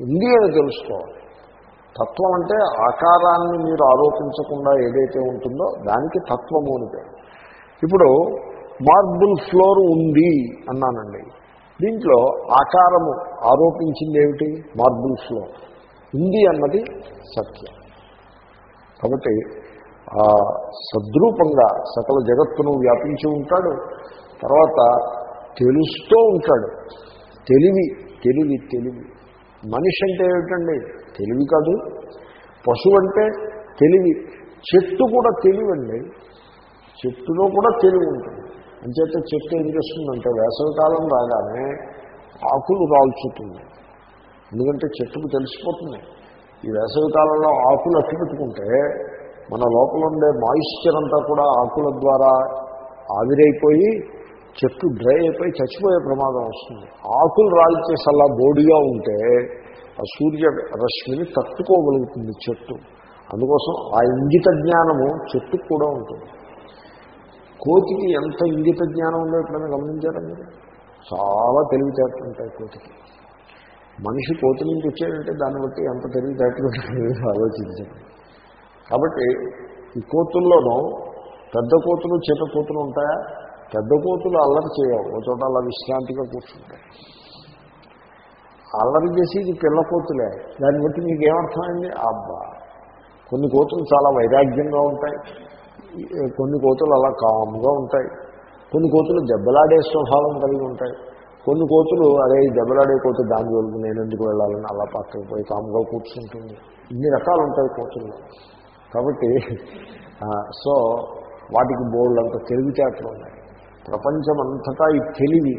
ఉంది అని తెలుసుకోవాలి. తత్వం అంటే ఆకారాన్ని మీరు ఆరోపించకుండా ఏదైతే ఉంటుందో దానికి తత్వము అని పేరు. ఇప్పుడు మార్బుల్ ఫ్లోర్ ఉంది అన్నానండి. దీంట్లో ఆకారము ఆరోపించింది ఏమిటి? Marble floor. ఉంది అన్నది సత్యం. కాబట్టి సద్రూపంగా సకల జగత్తును వ్యాపించి ఉంటాడు. తర్వాత తెలుస్తూ ఉంటాడు. తెలివి తెలివి తెలివి. మనిషి అంటే ఏమిటండి? తెలివి కాదు. పశువు అంటే తెలివి. చెట్టు కూడా తెలివండి. చెట్టులో కూడా తెలివి ఉంటుంది. అంచేత చెట్టు ఏం చేస్తుందంటే వేసవికాలం రాగానే ఆకులు రాల్చుతుంది. ఎందుకంటే చెట్టుకు తెలిసిపోతుంది. ఈ వేసవికాలంలో ఆకులు అట్టు పెట్టుకుంటే మన లోపల ఉండే మాయిశ్చర్ అంతా కూడా ఆకుల ద్వారా ఆవిరైపోయి చెట్టు డ్రై అయిపోయి చచ్చిపోయే ప్రమాదం వస్తుంది. ఆకులు రాల్చేసి అలా బోడిగా ఉంటే ఆ సూర్య రశ్మిని తట్టుకోగలుగుతుంది చెట్టు. అందుకోసం ఆ ఇంగిత జ్ఞానము చెట్టుకు కూడా ఉంటుంది. కోతికి ఎంత ఇంగిత జ్ఞానం ఉందో ఎప్పుడైనా గమనించారా మీరు? చాలా తెలివితేటలు ఉంటాయి కోతికి. మనిషి కోతి నుంచి వచ్చాడంటే దాన్ని బట్టి ఎంత తెలివితేటలు ఆలోచించండి. కాబట్టి ఈ కోతుల్లోనూ పెద్ద కోతులు చిన్న కోతులు ఉంటాయా? పెద్ద కోతులు అల్లరి చేయవు. ఒక చోట అలా విశ్రాంతిగా కూర్చుంటాయి. అల్లరి చేసేది పిల్ల కోతులే. దాన్ని బట్టి మీకు ఏమర్థమైంది అబ్బా! కొన్ని కోతులు చాలా వైరాగ్యంగా ఉంటాయి. కొన్ని కోతులు అలా కామ్గా ఉంటాయి. కొన్ని కోతులు దెబ్బలాడే స్వభావం కలిగి ఉంటాయి. కొన్ని కోతులు అదే దెబ్బలాడే కోతు దాని జోలికి నేను ఎందుకు వెళ్ళాలని అలా పక్కకు పోయి కామ్గా కూర్చుంటుంది. ఇన్ని రకాలు ఉంటాయి కోతులు. కాబట్టి సో వాటికి బోర్డు అంత తెలివితేటలు ఉన్నాయి. ప్రపంచమంతటా ఈ తెలివి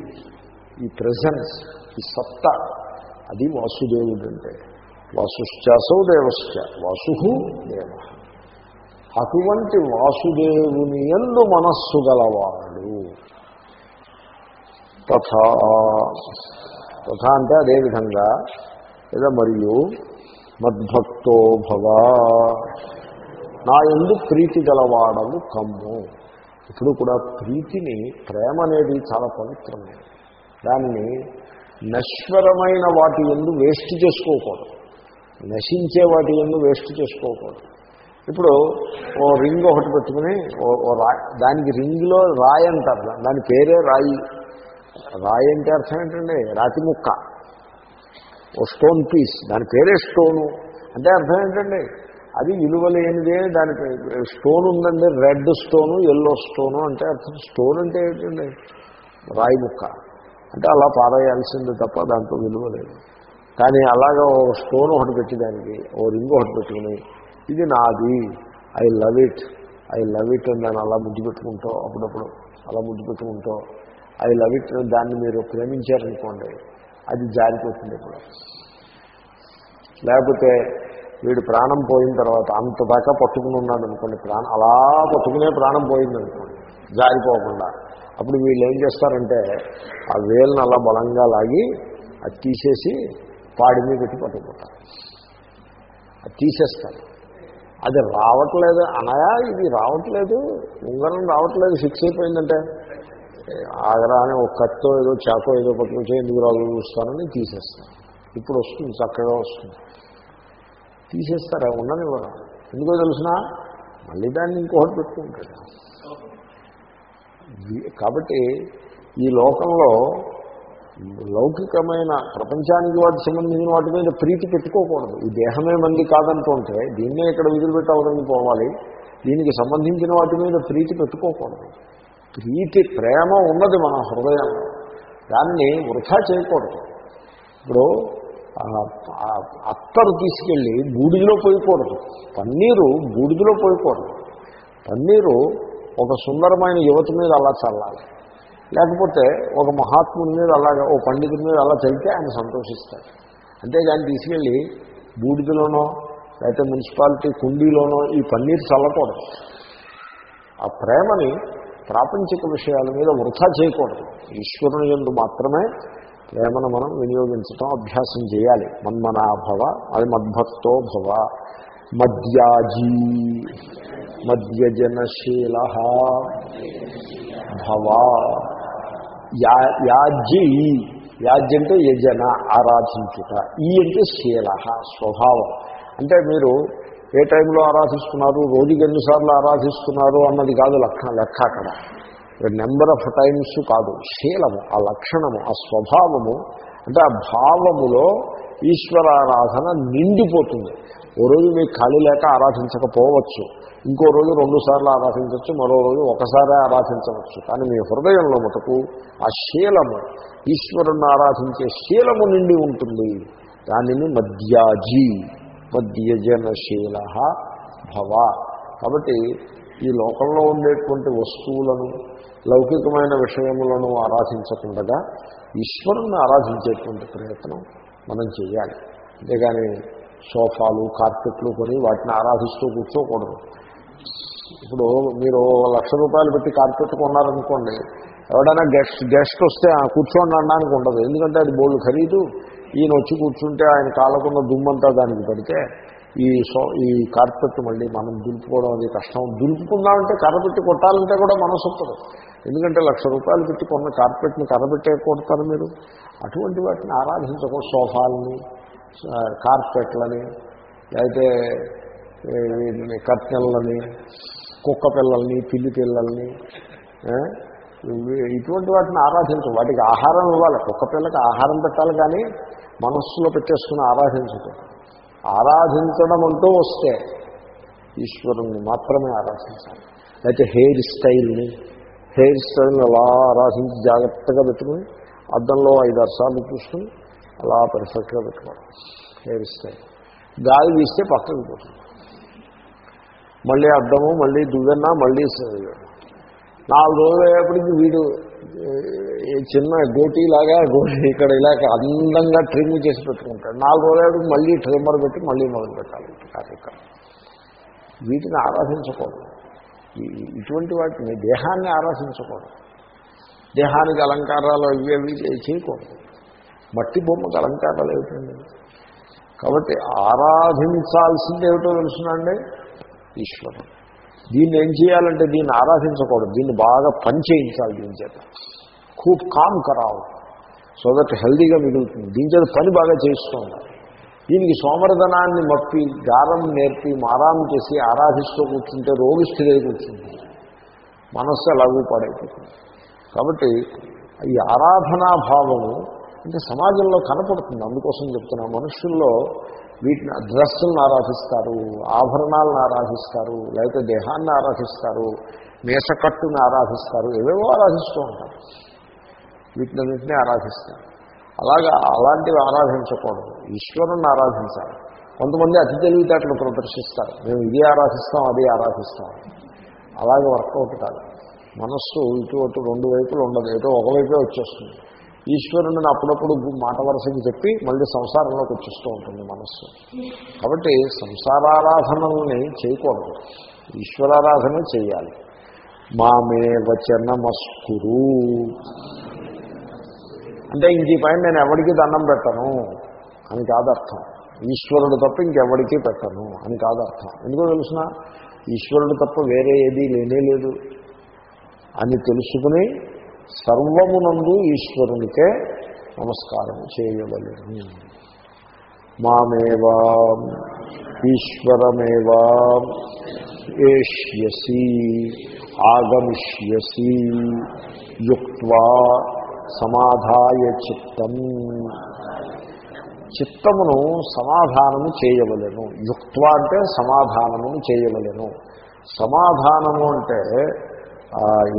ఈ ప్రజెన్స్ ఈ సత్తా అది వాసుదేవుడు అంటే వాసుశ్చాసౌ దేవశ్చ వాసు దేవ. అటువంటి వాసుదేవుని ఎందు మనస్సు గలవాడు. తథా తథా అంటే అదేవిధంగా లేదా మరియు మద్భక్తో భవా నా ఎందు ప్రీతి గలవాడము కమ్ము. ఇప్పుడు కూడా ప్రీతిని ప్రేమ అనేది చాలా పవిత్రమైనది దాన్ని నశ్వరమైన వాటి ఎందు వేస్ట్ చేసుకోకూడదు. నశించే వాటి ఎందు వేస్ట్ చేసుకోకూడదు. ఇప్పుడు ఓ రింగ్ ఒకటి పెట్టుకుని ఓ ఓ రా దానికి రింగ్లో రాయి అంటారు. దాని పేరే రాయి. రాయి అంటే అర్థం ఏంటండి రాతి ముక్క. ఓ స్టోన్ పీస్. దాని పేరే స్టోను. అంటే అర్థం ఏంటండి అది విలువ లేనిదే దాని స్టోన్ ఉందండి రెడ్ స్టోను ఎల్లో స్టోను అంటే అర్థం స్టోన్ అంటే ఏంటండి? రాయి ముక్క అంటే అలా పారేయాల్సింది తప్ప దాంట్లో విలువ లేదు కానీ అలాగా ఓ స్టోన్ ఒకటి పెట్టి దానికి ఓ రింగ్ ఒకటి పెట్టుకుని ఇది నాది I love it I love it అని దాన్ని అలా ముద్దు పెట్టుకుంటూ అప్పుడప్పుడు అలా ముద్దు పెట్టుకుంటూ ఐ లవ్ ఇట్ దాన్ని మీరు ప్రేమించారనుకోండి అది జారిపోతుంది ఇప్పుడు లేకపోతే వీడు ప్రాణం పోయిన తర్వాత అంత దాకా పట్టుకుని ఉన్నాడు అనుకోండి ప్రాణం అలా పట్టుకునే ప్రాణం పోయిందనుకోండి జారిపోకుండా. అప్పుడు వీళ్ళు ఏం చేస్తారంటే ఆ వేలను అలా బలంగా లాగి అది తీసేసి పాడి మీద పెట్టి పట్టుకుంటారు. అది తీసేస్తారు. అది రావట్లేదు. అనయా ఇది రావట్లేదు. ఉంగరం రావట్లేదు. ఫిక్స్ అయిపోయిందంటే ఆగరా అని ఒక కత్తో ఏదో చాకో ఏదో పట్టుకొచ్చి ఎందుకు రాదు చూస్తానని తీసేస్తాను ఇప్పుడు వస్తుంది చక్కగా వస్తుంది. తీసేస్తారా? ఉండనివ్వరా. ఎందుకో తెలిసిన? మళ్ళీ దాన్ని ఇంకొకటి పెట్టుకుంటాడు కాబట్టి ఈ లోకంలో లౌకికమైన ప్రపంచానికి వాటికి సంబంధించిన వాటి మీద ప్రీతి పెట్టుకోకూడదు. ఈ దేహమే మంది కాదంటుంటే దీన్నే ఇక్కడ విధులుపెట్టి పోవాలి? దీనికి సంబంధించిన వాటి మీద ప్రీతి పెట్టుకోకూడదు. ప్రీతి ప్రేమ ఉన్నది మన హృదయంలో. దాన్ని వృధా చేయకూడదు. ఇప్పుడు అత్తరు తీసుకెళ్ళి బూడిదలో పోయకూడదు. పన్నీరు బూడిదలో పోయకూడదు. పన్నీరు ఒక సుందరమైన యువతి మీద అలా చల్లాలి. లేకపోతే ఒక మహాత్ముని మీద అలాగా ఓ పండితుడి మీద అలా చల్లితే ఆయన సంతోషిస్తాడు. అంతేగాని తీసుకెళ్ళి బూడిదలోనో లేకపోతే మున్సిపాలిటీ కుండీలోనో ఈ పన్నీరు చల్లకూడదు. ఆ ప్రేమని ప్రాపంచిక విషయాల మీద వృధా చేయకూడదు. ఈశ్వరుని ఎందు మాత్రమే ప్రేమను మనం వినియోగించటం అభ్యాసం చేయాలి. మన్మనాభవ అది మద్భక్తో భవ. మద్యాజీ మద్యజనశీల భవ. యా యాజ్య ఈ అంటే యజన ఆరాధించుట. ఈ అంటే శీల స్వభావం. అంటే మీరు ఏ టైంలో ఆరాధిస్తున్నారు రోజుకి ఎన్నిసార్లు ఆరాధిస్తున్నారు అన్నది కాదు లక్ష లెక్క అక్కడ. నెంబర్ ఆఫ్ టైమ్స్ కాదు శీలము ఆ లక్షణము ఆ స్వభావము అంటే ఆ భావములో ఈశ్వరారాధన నిండిపోతుంది. ఓ రోజు మీకు ఖాళీ లేక ఆరాధించకపోవచ్చు ఇంకో రోజు రెండు సార్లు ఆరాధించవచ్చు మరో రోజు ఒకసారి ఆరాధించవచ్చు. కానీ మీ హృదయంలో మటుకు ఆ శీలము ఈశ్వరుణ్ణి ఆరాధించే శీలము నిండి ఉంటుంది. దానిని మధ్యాజీ మధ్యజనశీల భవ. కాబట్టి ఈ లోకంలో ఉండేటువంటి వస్తువులను లౌకికమైన విషయములను ఆరాధించకుండా ఈశ్వరుణ్ణి ఆరాధించేటువంటి ప్రయత్నం మనం చేయాలి. అంతేగాని సోఫాలు కార్పెట్లు కొని వాటిని ఆరాధిస్తూ కూర్చోకూడదు. ఇప్పుడు మీరు లక్ష రూపాయలు పెట్టి కార్పెట్ కొన్నారనుకోండి ఎవడైనా గెస్ట్ గెస్ట్ వస్తే కూర్చోండి అనడానికి ఉండదు. ఎందుకంటే అది బోల్డ్ ఖరీదు. ఈయన వచ్చి కూర్చుంటే ఆయన కాలకున్న దుమ్మంతా దానికి పడితే ఈ సో ఈ కార్పెట్ మళ్ళీ మనం దులుపుకోవడం అది కష్టం. దులుపుకుందామంటే కర్రపెట్టి కొట్టాలంటే కూడా మనసు ఒప్పదు. ఎందుకంటే లక్ష రూపాయలు పెట్టి కొన్న కార్పెట్ని కర్రబెట్టే కొడతారు మీరు. అటువంటి వాటిని ఆరాధించకూడదు. సోఫాలని కార్పెట్లని లేకపోతే కర్టెన్లని కుక్క పిల్లల్ని పిల్లి పిల్లల్ని ఇటువంటి వాటిని ఆరాధించు వాటికి ఆహారం ఇవ్వాలి. కుక్క పిల్లకి ఆహారం పెట్టాలి కానీ మనస్సులో పెట్టేసుకుని ఆరాధించకూడదు. ఆరాధించడం అంటూ వస్తే ఈశ్వరుణ్ణి మాత్రమే ఆరాధించాలి. అయితే హెయిర్ స్టైల్ని హెయిర్ స్టైల్ని అలా ఆరాధించి జాగ్రత్తగా పెట్టుకుని అద్దంలో ఐదారు సార్లు చూసుకుని అలా పర్ఫెక్ట్గా పెట్టుకోవడం హెయిర్ స్టైల్. గాలి తీస్తే పక్కకి పోతుంది. మళ్ళీ అద్దము మళ్ళీ దువ్వెన్న మళ్ళీ నాలుగు రోజులు అయ్యేప్పటికి వీడు చిన్న గోటీలాగా గోటీ ఇక్కడ ఇలాగ అందంగా ట్రిమ్ చేసి పెట్టుకుంటాడు. నాలుగు రోజులు మళ్ళీ ట్రిమ్మర్ పెట్టి మళ్ళీ మొదలు పెట్టాలి కార్యక్రమం. వీటిని ఆరాధించకూడదు. ఇటువంటి వాటిని దేహాన్ని ఆరాధించకూడదు. దేహానికి అలంకారాలు అవి అవి చేయకూడదు. మట్టి బొమ్మకు అలంకారాలు ఏమిటండి? కాబట్టి ఆరాధించాల్సింది ఏమిటో తెలుసునండి? ఈశ్వరుడు. దీన్ని ఏం చేయాలంటే దీన్ని ఆరాధించకూడదు. దీన్ని బాగా పని చేయించాలి దీని చేత. ఖూబ్ కామ్ కరావు. సో దట్ హెల్దీగా మిగులుతుంది. దీని చేత పని బాగా చేయిస్తుంది దీనికి సోమరధనాన్ని మప్పి గారం నేర్పి మారాం చేసి ఆరాధిస్తూ కూర్చుంటే రోగి రోగిష్ఠిదై కూర్చుంటుంది. మనస్సు అలాగూ పాడైపోతుంది. కాబట్టి ఈ ఆరాధనా భావము అంటే సమాజంలో కనపడుతుంది. అందుకోసం చెప్తున్నా మనుషుల్లో వీటిని డ్రెస్సులను ఆరాధిస్తారు ఆభరణాలను ఆరాధిస్తారు లేకపోతే దేహాన్ని ఆరాధిస్తారు మేసకట్టుని ఆరాధిస్తారు ఏవేవో ఆరాధిస్తూ ఉంటారు. వీటినన్నింటినీ ఆరాధిస్తారు. అలాగా అలాంటివి ఆరాధించకూడదు. ఈశ్వరుణ్ణి ఆరాధించాలి. కొంతమంది అతి తెలివితేటలు ప్రదర్శిస్తారు. మేము ఇది ఆరాధిస్తాం అది ఆరాధిస్తాం. అలాగే వర్కౌట్ కాదు. మనస్సు ఇటు అటు రెండు వైపులు ఉండదు. ఏదో ఒకవైపే వచ్చేస్తుంది. ఈశ్వరుని అప్పుడప్పుడు మాట వరుసకి చెప్పి మళ్ళీ సంసారంలోకి వచ్చిస్తూ ఉంటుంది మనస్సు. కాబట్టి సంసారారాధనల్ని చేయకూడదు. ఈశ్వరారాధన చేయాలి. మామే వచనమస్కురు అంటే ఇంక ఈ పైన నేను ఎవరికి దండం పెట్టను? అని కాదర్థం. ఈశ్వరుడు తప్ప ఇంకెవరికి పెట్టను? అని కాదర్థం. ఎందుకో తెలుసిన? ఈశ్వరుడు తప్ప వేరే ఏదీ లేనే లేదు. అని తెలుసుకుని సర్వమునందు ఈశ్వరునికే నమస్కారం చేయవలేను. మామేవా ఈశ్వరమేవా ఏష్యసి ఆగమిష్యసి యుక్వా సమాధాయ చిత్తం. చిత్తమును సమాధానము చేయవలను. యుక్త్వ అంటే సమాధానము చేయవలను. సమాధానము అంటే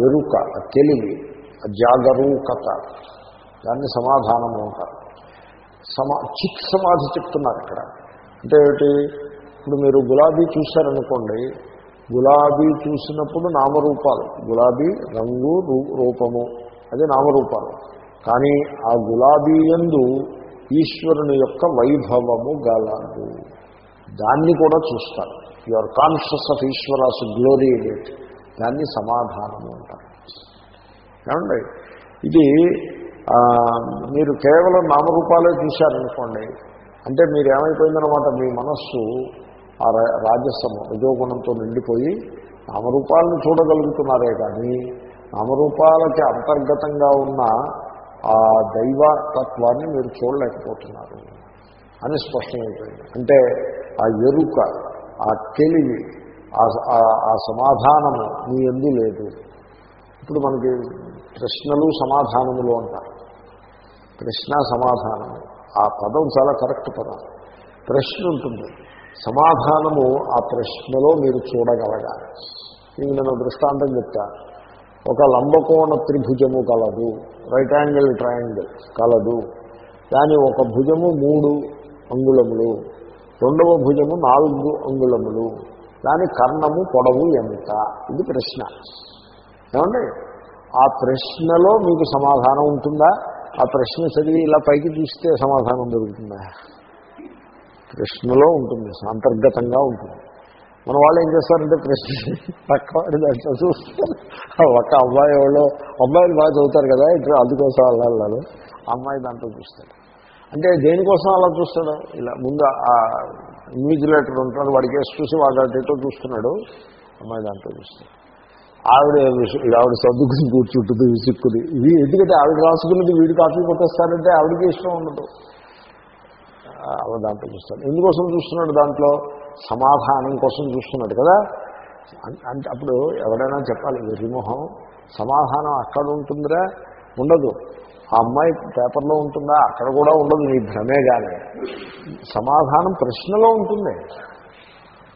ఎరుక తెలివి. జాగరూకత. దాన్ని సమాధానము అంటారు. సమా చిత్ సమాధి చెప్తున్నారు ఇక్కడ. అంటే ఏమిటి? ఇప్పుడు మీరు గులాబీ చూశారనుకోండి గులాబీ చూసినప్పుడు నామరూపాలు. గులాబీ రంగు రూపము. అది నామరూపాలు. కానీ ఆ గులాబీ ఎందు ఈశ్వరుని యొక్క వైభవము గలదు. దాన్ని కూడా చూస్తారు. You are conscious of Ishwara's glory it దాన్ని సమాధానము అంటారు. ఏమండి? ఇది మీరు కేవలం నామరూపాలే చూశారనుకోండి అంటే మీరు ఏమైపోయిందనమాట మీ మనస్సు ఆ రాజస్వము రజోగుణంతో నిండిపోయి నామరూపాలను చూడగలుగుతున్నారే కానీ నామరూపాలకి అంతర్గతంగా ఉన్న ఆ దైవతత్వాన్ని మీరు చూడలేకపోతున్నారు అని స్పష్టమైపోయింది. అంటే ఆ ఎరుక ఆ తెలివి ఆ- ఆ సమాధానము మీ ఎందు లేదు. ఇప్పుడు మనకి ప్రశ్నలు సమాధానములు అంటారు. ప్రశ్న సమాధానము. ఆ పదం చాలా కరెక్ట్ పదం. ప్రశ్న ఉంటుంది. సమాధానము ఆ ప్రశ్నలో మీరు చూడగలగాలి నేను నేను దృష్టాంతం చెప్తా. ఒక లంబకోణ త్రిభుజము కలదు. రైట్ యాంగిల్ ట్రయాంగిల్ కలదు. దాని ఒక భుజము మూడు అంగుళములు. రెండవ భుజము నాలుగు అంగుళములు. దాని కర్ణము పొడవు ఎంత? ఇది ప్రశ్న. ఏమండి? ఆ ప్రశ్నలో మీకు సమాధానం ఉంటుందా? ఆ ప్రశ్న చదివి ఇలా పైకి చూస్తే సమాధానం దొరుకుతుందా? ప్రశ్నలో ఉంటుంది అంతర్గతంగా ఉంటుంది. మన వాళ్ళు ఏం చేస్తారంటే ప్రశ్న పక్కవాడి దాంట్లో చూస్తారు. ఒక అబ్బాయి వాళ్ళు అబ్బాయిలు బాగా చదువుతారు కదా ఇక్కడ అందుకోసం అల్లాళ్ళు అమ్మాయి దాంట్లో చూస్తారు అంటే దేనికోసం అలా చూస్తాడు? ఇలా ముందు ఆ ఇన్విజిలేటర్ ఉంటాడు వాడికి చూసి వాడు అటేటో చూస్తున్నాడు అమ్మాయి దాంట్లో చూస్తాడు. ఆవిడ ఆవిడ సర్దుకుని కూర్చుంటుంది విసుక్కుది. ఇవి ఎందుకంటే ఆవిడ రాసుకున్నది వీడి కాఫీ కొట్టేస్తారంటే ఆవిడకి ఇష్టం ఉండదు. ఆవిడ దాంట్లో చూస్తాడు. ఎందుకోసం చూస్తున్నాడు దాంట్లో? సమాధానం కోసం చూస్తున్నాడు కదా. అంటే అప్పుడు ఎవరైనా చెప్పాలి విమోహం సమాధానం అక్కడ ఉంటుందిరా? ఉండదు. ఆ అమ్మాయి పేపర్లో ఉంటుందా? అక్కడ కూడా ఉండదు నీ భ్రమే కానీ సమాధానం ప్రశ్నలో ఉంటుంది.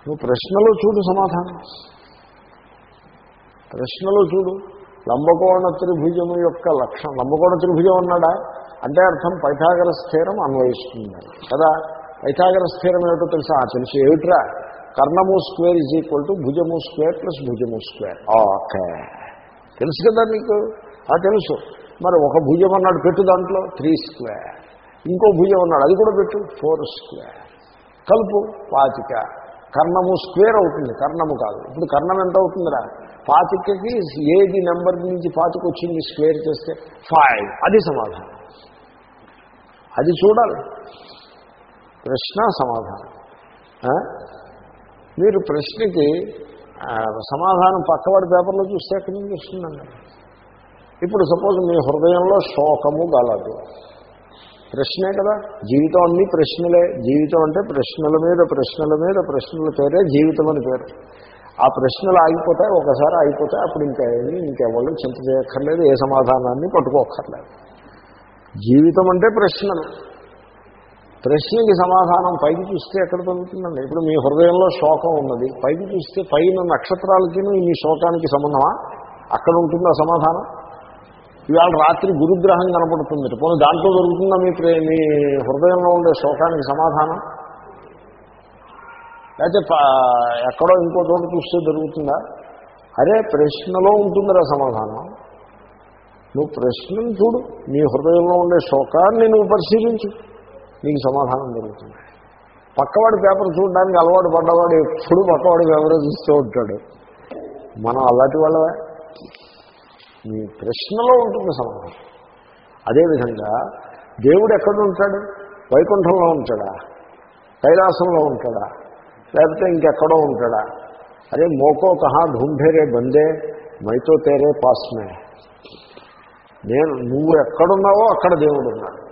నువ్వు ప్రశ్నలో చూడు సమాధానం. ప్రశ్నలో చూడు. లంబకోణ త్రిభుజము యొక్క లక్షణం. లంబకోణ త్రిభుజం అన్నాడా? అంటే అర్థం పైథాగర స్థిరం అన్వయిస్తుందని కదా? పైథాగర స్థిరం ఏమిటో తెలుసా? ఆ తెలుసు ఏమిట్రా? కర్ణము స్క్వేర్ ఈజ్ ఈక్వల్ టు భుజము స్క్వేర్ ప్లస్ భుజము స్క్వేర్. ఓకే. తెలుసు కదా నీకు? ఆ తెలుసు. మరి ఒక భుజం అన్నాడు పెట్టు దాంట్లో. Three square. ఇంకో భుజం అన్నాడు. అది కూడా పెట్టు. Four square. కలుపు పాతిక. కర్ణము స్క్వేర్ అవుతుంది కర్ణము కాదు. ఇప్పుడు కర్ణం ఎంత అవుతుందిరా? పాతికకి ఏది నెంబర్ నుంచి పాతిక వచ్చింది స్క్వేర్ చేస్తే ఫైవ్. అది సమాధానం. అది చూడాలి. ప్రశ్న సమాధానం. మీరు ప్రశ్నకి సమాధానం పక్కవాడి పేపర్లో చూస్తే అక్కడి నుంచి వస్తుందండి? ఇప్పుడు సపోజ్ మీ హృదయంలో శోకము గలదు. ప్రశ్నే కదా. జీవితం అన్నీ ప్రశ్నలే. జీవితం అంటే ప్రశ్నల మీద ప్రశ్నల మీద ప్రశ్నల పేరే జీవితం అని పేరు. ఆ ప్రశ్నలు ఆగిపోతాయి ఒకసారి ఆగిపోతాయి అప్పుడు ఇంకా ఏమీ ఇంకెవళ్ళు చింత చేయక్కర్లేదు ఏ సమాధానాన్ని పట్టుకోక్కర్లేదు. జీవితం అంటే ప్రశ్నలు. ప్రశ్నకి సమాధానం పైకి చూస్తే ఎక్కడ దొరుకుతుందండి? ఇప్పుడు మీ హృదయంలో శోకం ఉన్నది. పైకి చూస్తే పైన నక్షత్రాలకి మీ శోకానికి సంబంధమా? అక్కడ ఉంటుందా సమాధానం? ఇవాళ రాత్రి గురుగ్రహం కనపడుతుంది పోనీ దాంట్లో దొరుకుతుందా మీ మీ హృదయంలో ఉండే శోకానికి సమాధానం? లేకపోతే ఎక్కడో ఇంకో చోట చూస్తే దొరుకుతుందా? అరే ప్రశ్నలో ఉంటుందిరా సమాధానం. నువ్వు ప్రశ్నను చూడు. నీ హృదయంలో ఉండే శోకాన్ని నువ్వు పరిశీలించు. నీకు సమాధానం దొరుకుతుంది. పక్కవాడి పేపర్ చూడడానికి అలవాటు పడ్డవాడు ఎప్పుడు పక్కవాడి పేపర్ చూస్తూ ఉంటాడు. మనం అలాంటి వాళ్ళవే? మీ ప్రశ్నలో ఉంటుంది సమాధానం. అదేవిధంగా దేవుడు ఎక్కడ ఉంటాడు? వైకుంఠంలో ఉంటాడా? కైలాసంలో ఉంటాడా? లేకపోతే ఇంకెక్కడో ఉంటాడా? అదే మోకో కహా ఢూంఢేరే బందే మైతో తేరే పాస్మే. నేను నువ్వు ఎక్కడున్నావో అక్కడ దేవుడు ఉన్నాడు.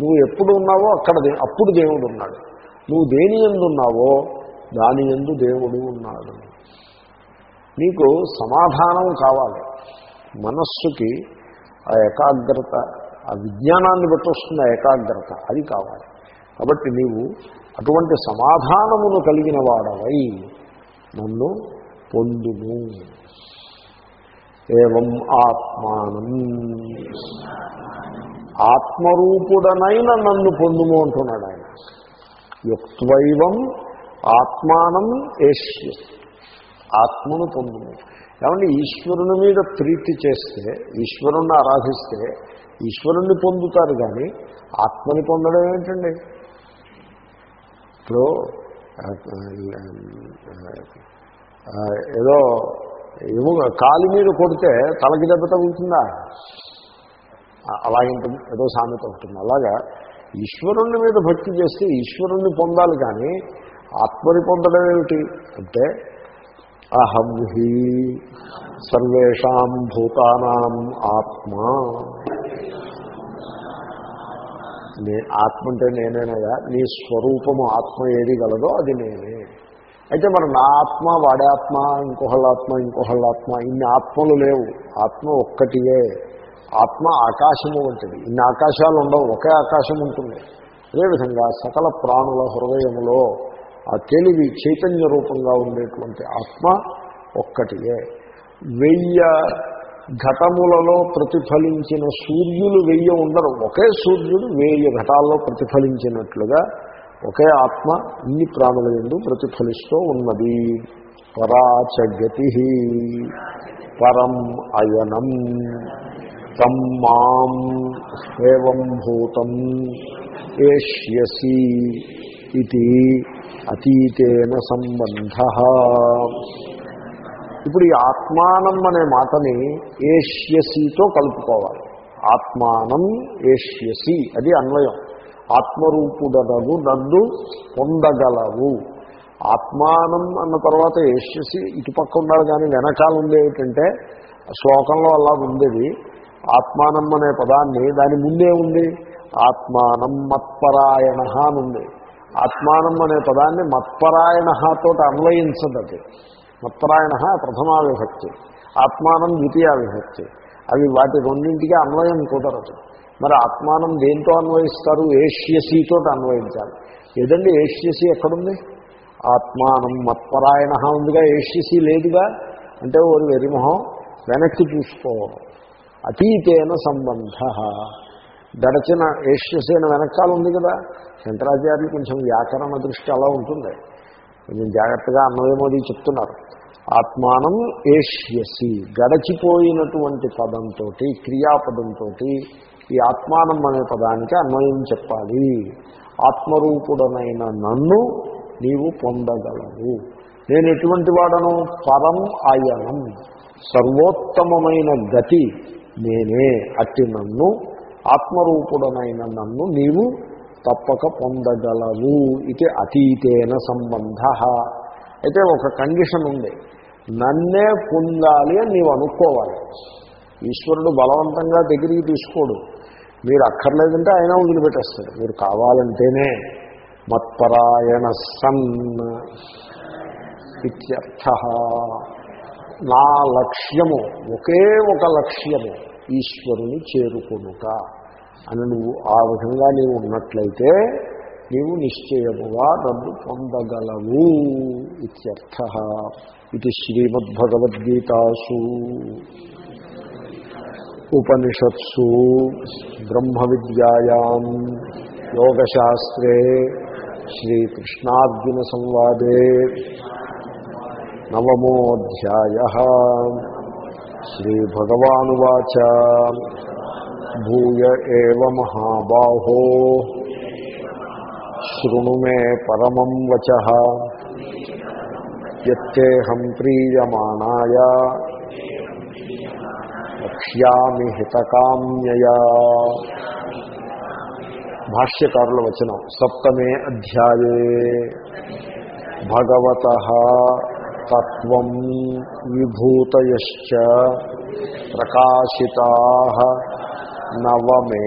నువ్వు ఎప్పుడు ఉన్నావో అక్కడ అప్పుడు దేవుడు ఉన్నాడు. నువ్వు దేని ఎందు ఉన్నావో దాని ఎందు దేవుడు ఉన్నాడు. నీకు సమాధానం కావాలి. మనస్సుకి ఆ ఏకాగ్రత ఆ విజ్ఞానాన్ని బట్టి వస్తుంది ఆ ఏకాగ్రత. అది కావాలి. కాబట్టి నీవు అటువంటి సమాధానమును కలిగిన వాడవై నన్ను పొందుము. ఏవం ఆత్మానం. ఆత్మరూపుడనైన నన్ను పొందుము అంటున్నాడు ఆయన. యుక్త్వైవం ఆత్మానం ఏష్య ఆత్మను పొందుము. ఏమంటే ఈశ్వరుని మీద ప్రీతి చేస్తే ఈశ్వరుణ్ణి ఆరాధిస్తే ఈశ్వరుణ్ణి పొందుతారు కానీ ఆత్మని పొందడం ఏంటండి? ఇప్పుడు ఏదో ఏమో కాలి మీద కొడితే తలకి దెబ్బ తగులుతుందా? ఆ- ఏదో సామెత ఉంటుంది. అలాగా ఈశ్వరుణ్ణి మీద భక్తి చేస్తే ఈశ్వరుణ్ణి పొందాలి కానీ ఆత్మని పొందడం ఏమిటి? అంటే అహం హి సర్వేషాం భూతానాం ఆత్మ. నే ఆత్మ అంటే నేనేనగా నీ స్వరూపము ఆత్మ ఏది గలదో అది నేనే. అయితే మరి నా ఆత్మ వాడే ఆత్మ ఇంకొకళ్ళ ఆత్మ ఇంకొకళ్ళ ఆత్మ ఇన్ని ఆత్మలు లేవు. ఆత్మ ఒక్కటియే. ఆత్మ ఆకాశము వంటిది. ఇన్ని ఆకాశాలు ఉండవు ఒకే ఆకాశం ఉంటుంది. అదేవిధంగా సకల ప్రాణుల హృదయములో ఆ తెలివి చైతన్య రూపంగా ఉండేటువంటి ఆత్మ ఒక్కటియే. వెయ్య ఘటములలో ప్రతిఫలించిన సూర్యులు వెయ్యి ఉండరు. ఒకే సూర్యుడు వెయ్యి ఘటాల్లో ప్రతిఫలించినట్లుగా ఒకే ఆత్మ ఇన్ని ప్రాణుల ఎందు ప్రతిఫలిస్తూ ఉన్నది. పరాచగతి పరం అయనం తం మాం ఏం భూతం ఏష్యసి ఇది. అతీతేన సంబంధ. ఇప్పుడు ఈ ఆత్మానం అనే మాటని ఏష్యసితో కలుపుకోవాలి. ఆత్మానం ఏష్యసి అది అన్వయం. ఆత్మరూపుడనగు నన్ను పొందగలవు. ఆత్మానం అన్న తర్వాత ఏష్యసి ఇటుపక్క ఉండాలి కానీ వెనకాల ఉంది ఏమిటంటే శ్లోకంలో అలా ఉండేది. ఆత్మానం అనే పదాన్ని దాని ముందే ఉంది. ఆత్మానం మత్పరాయణ అని ఉంది. ఆత్మానం అనే పదాన్ని మత్పరాయణతో అన్వయించదు అది. మత్పరాయణ ప్రథమా విభక్తి ఆత్మానం ద్వితీయ విభక్తి అవి వాటి రెండింటికి అన్వయం కుదరదు. మరి ఆత్మానం దేంతో అన్వయిస్తారు? ఏష్యసీతో అన్వయించాలి. ఏదండి ఏష్యసి ఎక్కడుంది? ఆత్మానం మత్పరాయణ ఉందిగా ఏష్యసి లేదుగా? అంటే ఓరి వెరిమొహం వెనక్కి చూసుకోవడం. అతీతేన సంబంధ. గడచిన ఏష్యసేన వెనకాల ఉంది కదా. శంకరాచార్యులు కొంచెం వ్యాకరణ దృష్టి అలా ఉంటుంది. కొంచెం జాగ్రత్తగా అన్నదేమోది చెప్తున్నారు. ఆత్మానం ఏష్యసి గడచిపోయినటువంటి పదంతో క్రియాపదంతో ఈ ఆత్మానం అనే పదానికి అన్వయం చెప్పాలి. ఆత్మరూపుడనైన నన్ను నీవు పొందగలవు. నేను ఎటువంటి వాడను? పరం ఆయనం. సర్వోత్తమమైన గతి నేనే. అట్టి నన్ను ఆత్మరూపుడనైన నన్ను నీవు తప్పక పొందగలవు ఇది అతీతేన సంబంధ. అయితే ఒక కండిషన్ ఉంది. నన్నే పొందాలి అని నీవు అనుకోవాలి. ఈశ్వరుడు బలవంతంగా దగ్గరికి తీసుకోడు. మీరు అక్కర్లేదంటే ఆయన వదిలిపెట్టేస్తాడు. మీరు కావాలంటేనే మత్పరాయణ సన్ ఇత్యర్థ. నా లక్ష్యము ఒకే ఒక లక్ష్యము ఈశ్వరుని చేరుకొనుట. అని నువ్వు ఆ విధంగా నీవు ఉన్నట్లయితే నీవు నిశ్చయముగా నన్ను పొందగలవు ఇత్యర్థ. ఇది శ్రీమద్భగవద్గీతాసు. ఉపనిషత్సు బ్రహ్మ విద్యాయాం యోగశాస్త్రే శ్రీకృష్ణార్జున సంవాదే నవమోధ్యాయ. శ్రీభగవానువాచ భూయ ఏవ మహాబాహో శృణు మే పరమం వచ యత్తేహం ప్రీయమాణాయ వక్ష్యామి హితకామ్యయా భాష్యకారుల వచనం సప్తమే అధ్యాయే భగవత తత్వం విభూతయశ్చ ప్రకాశితా నవమే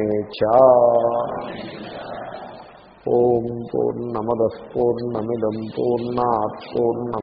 ఓం పూర్ణమద పూర్ణమిదం పూర్ణాత్ పూర్ణ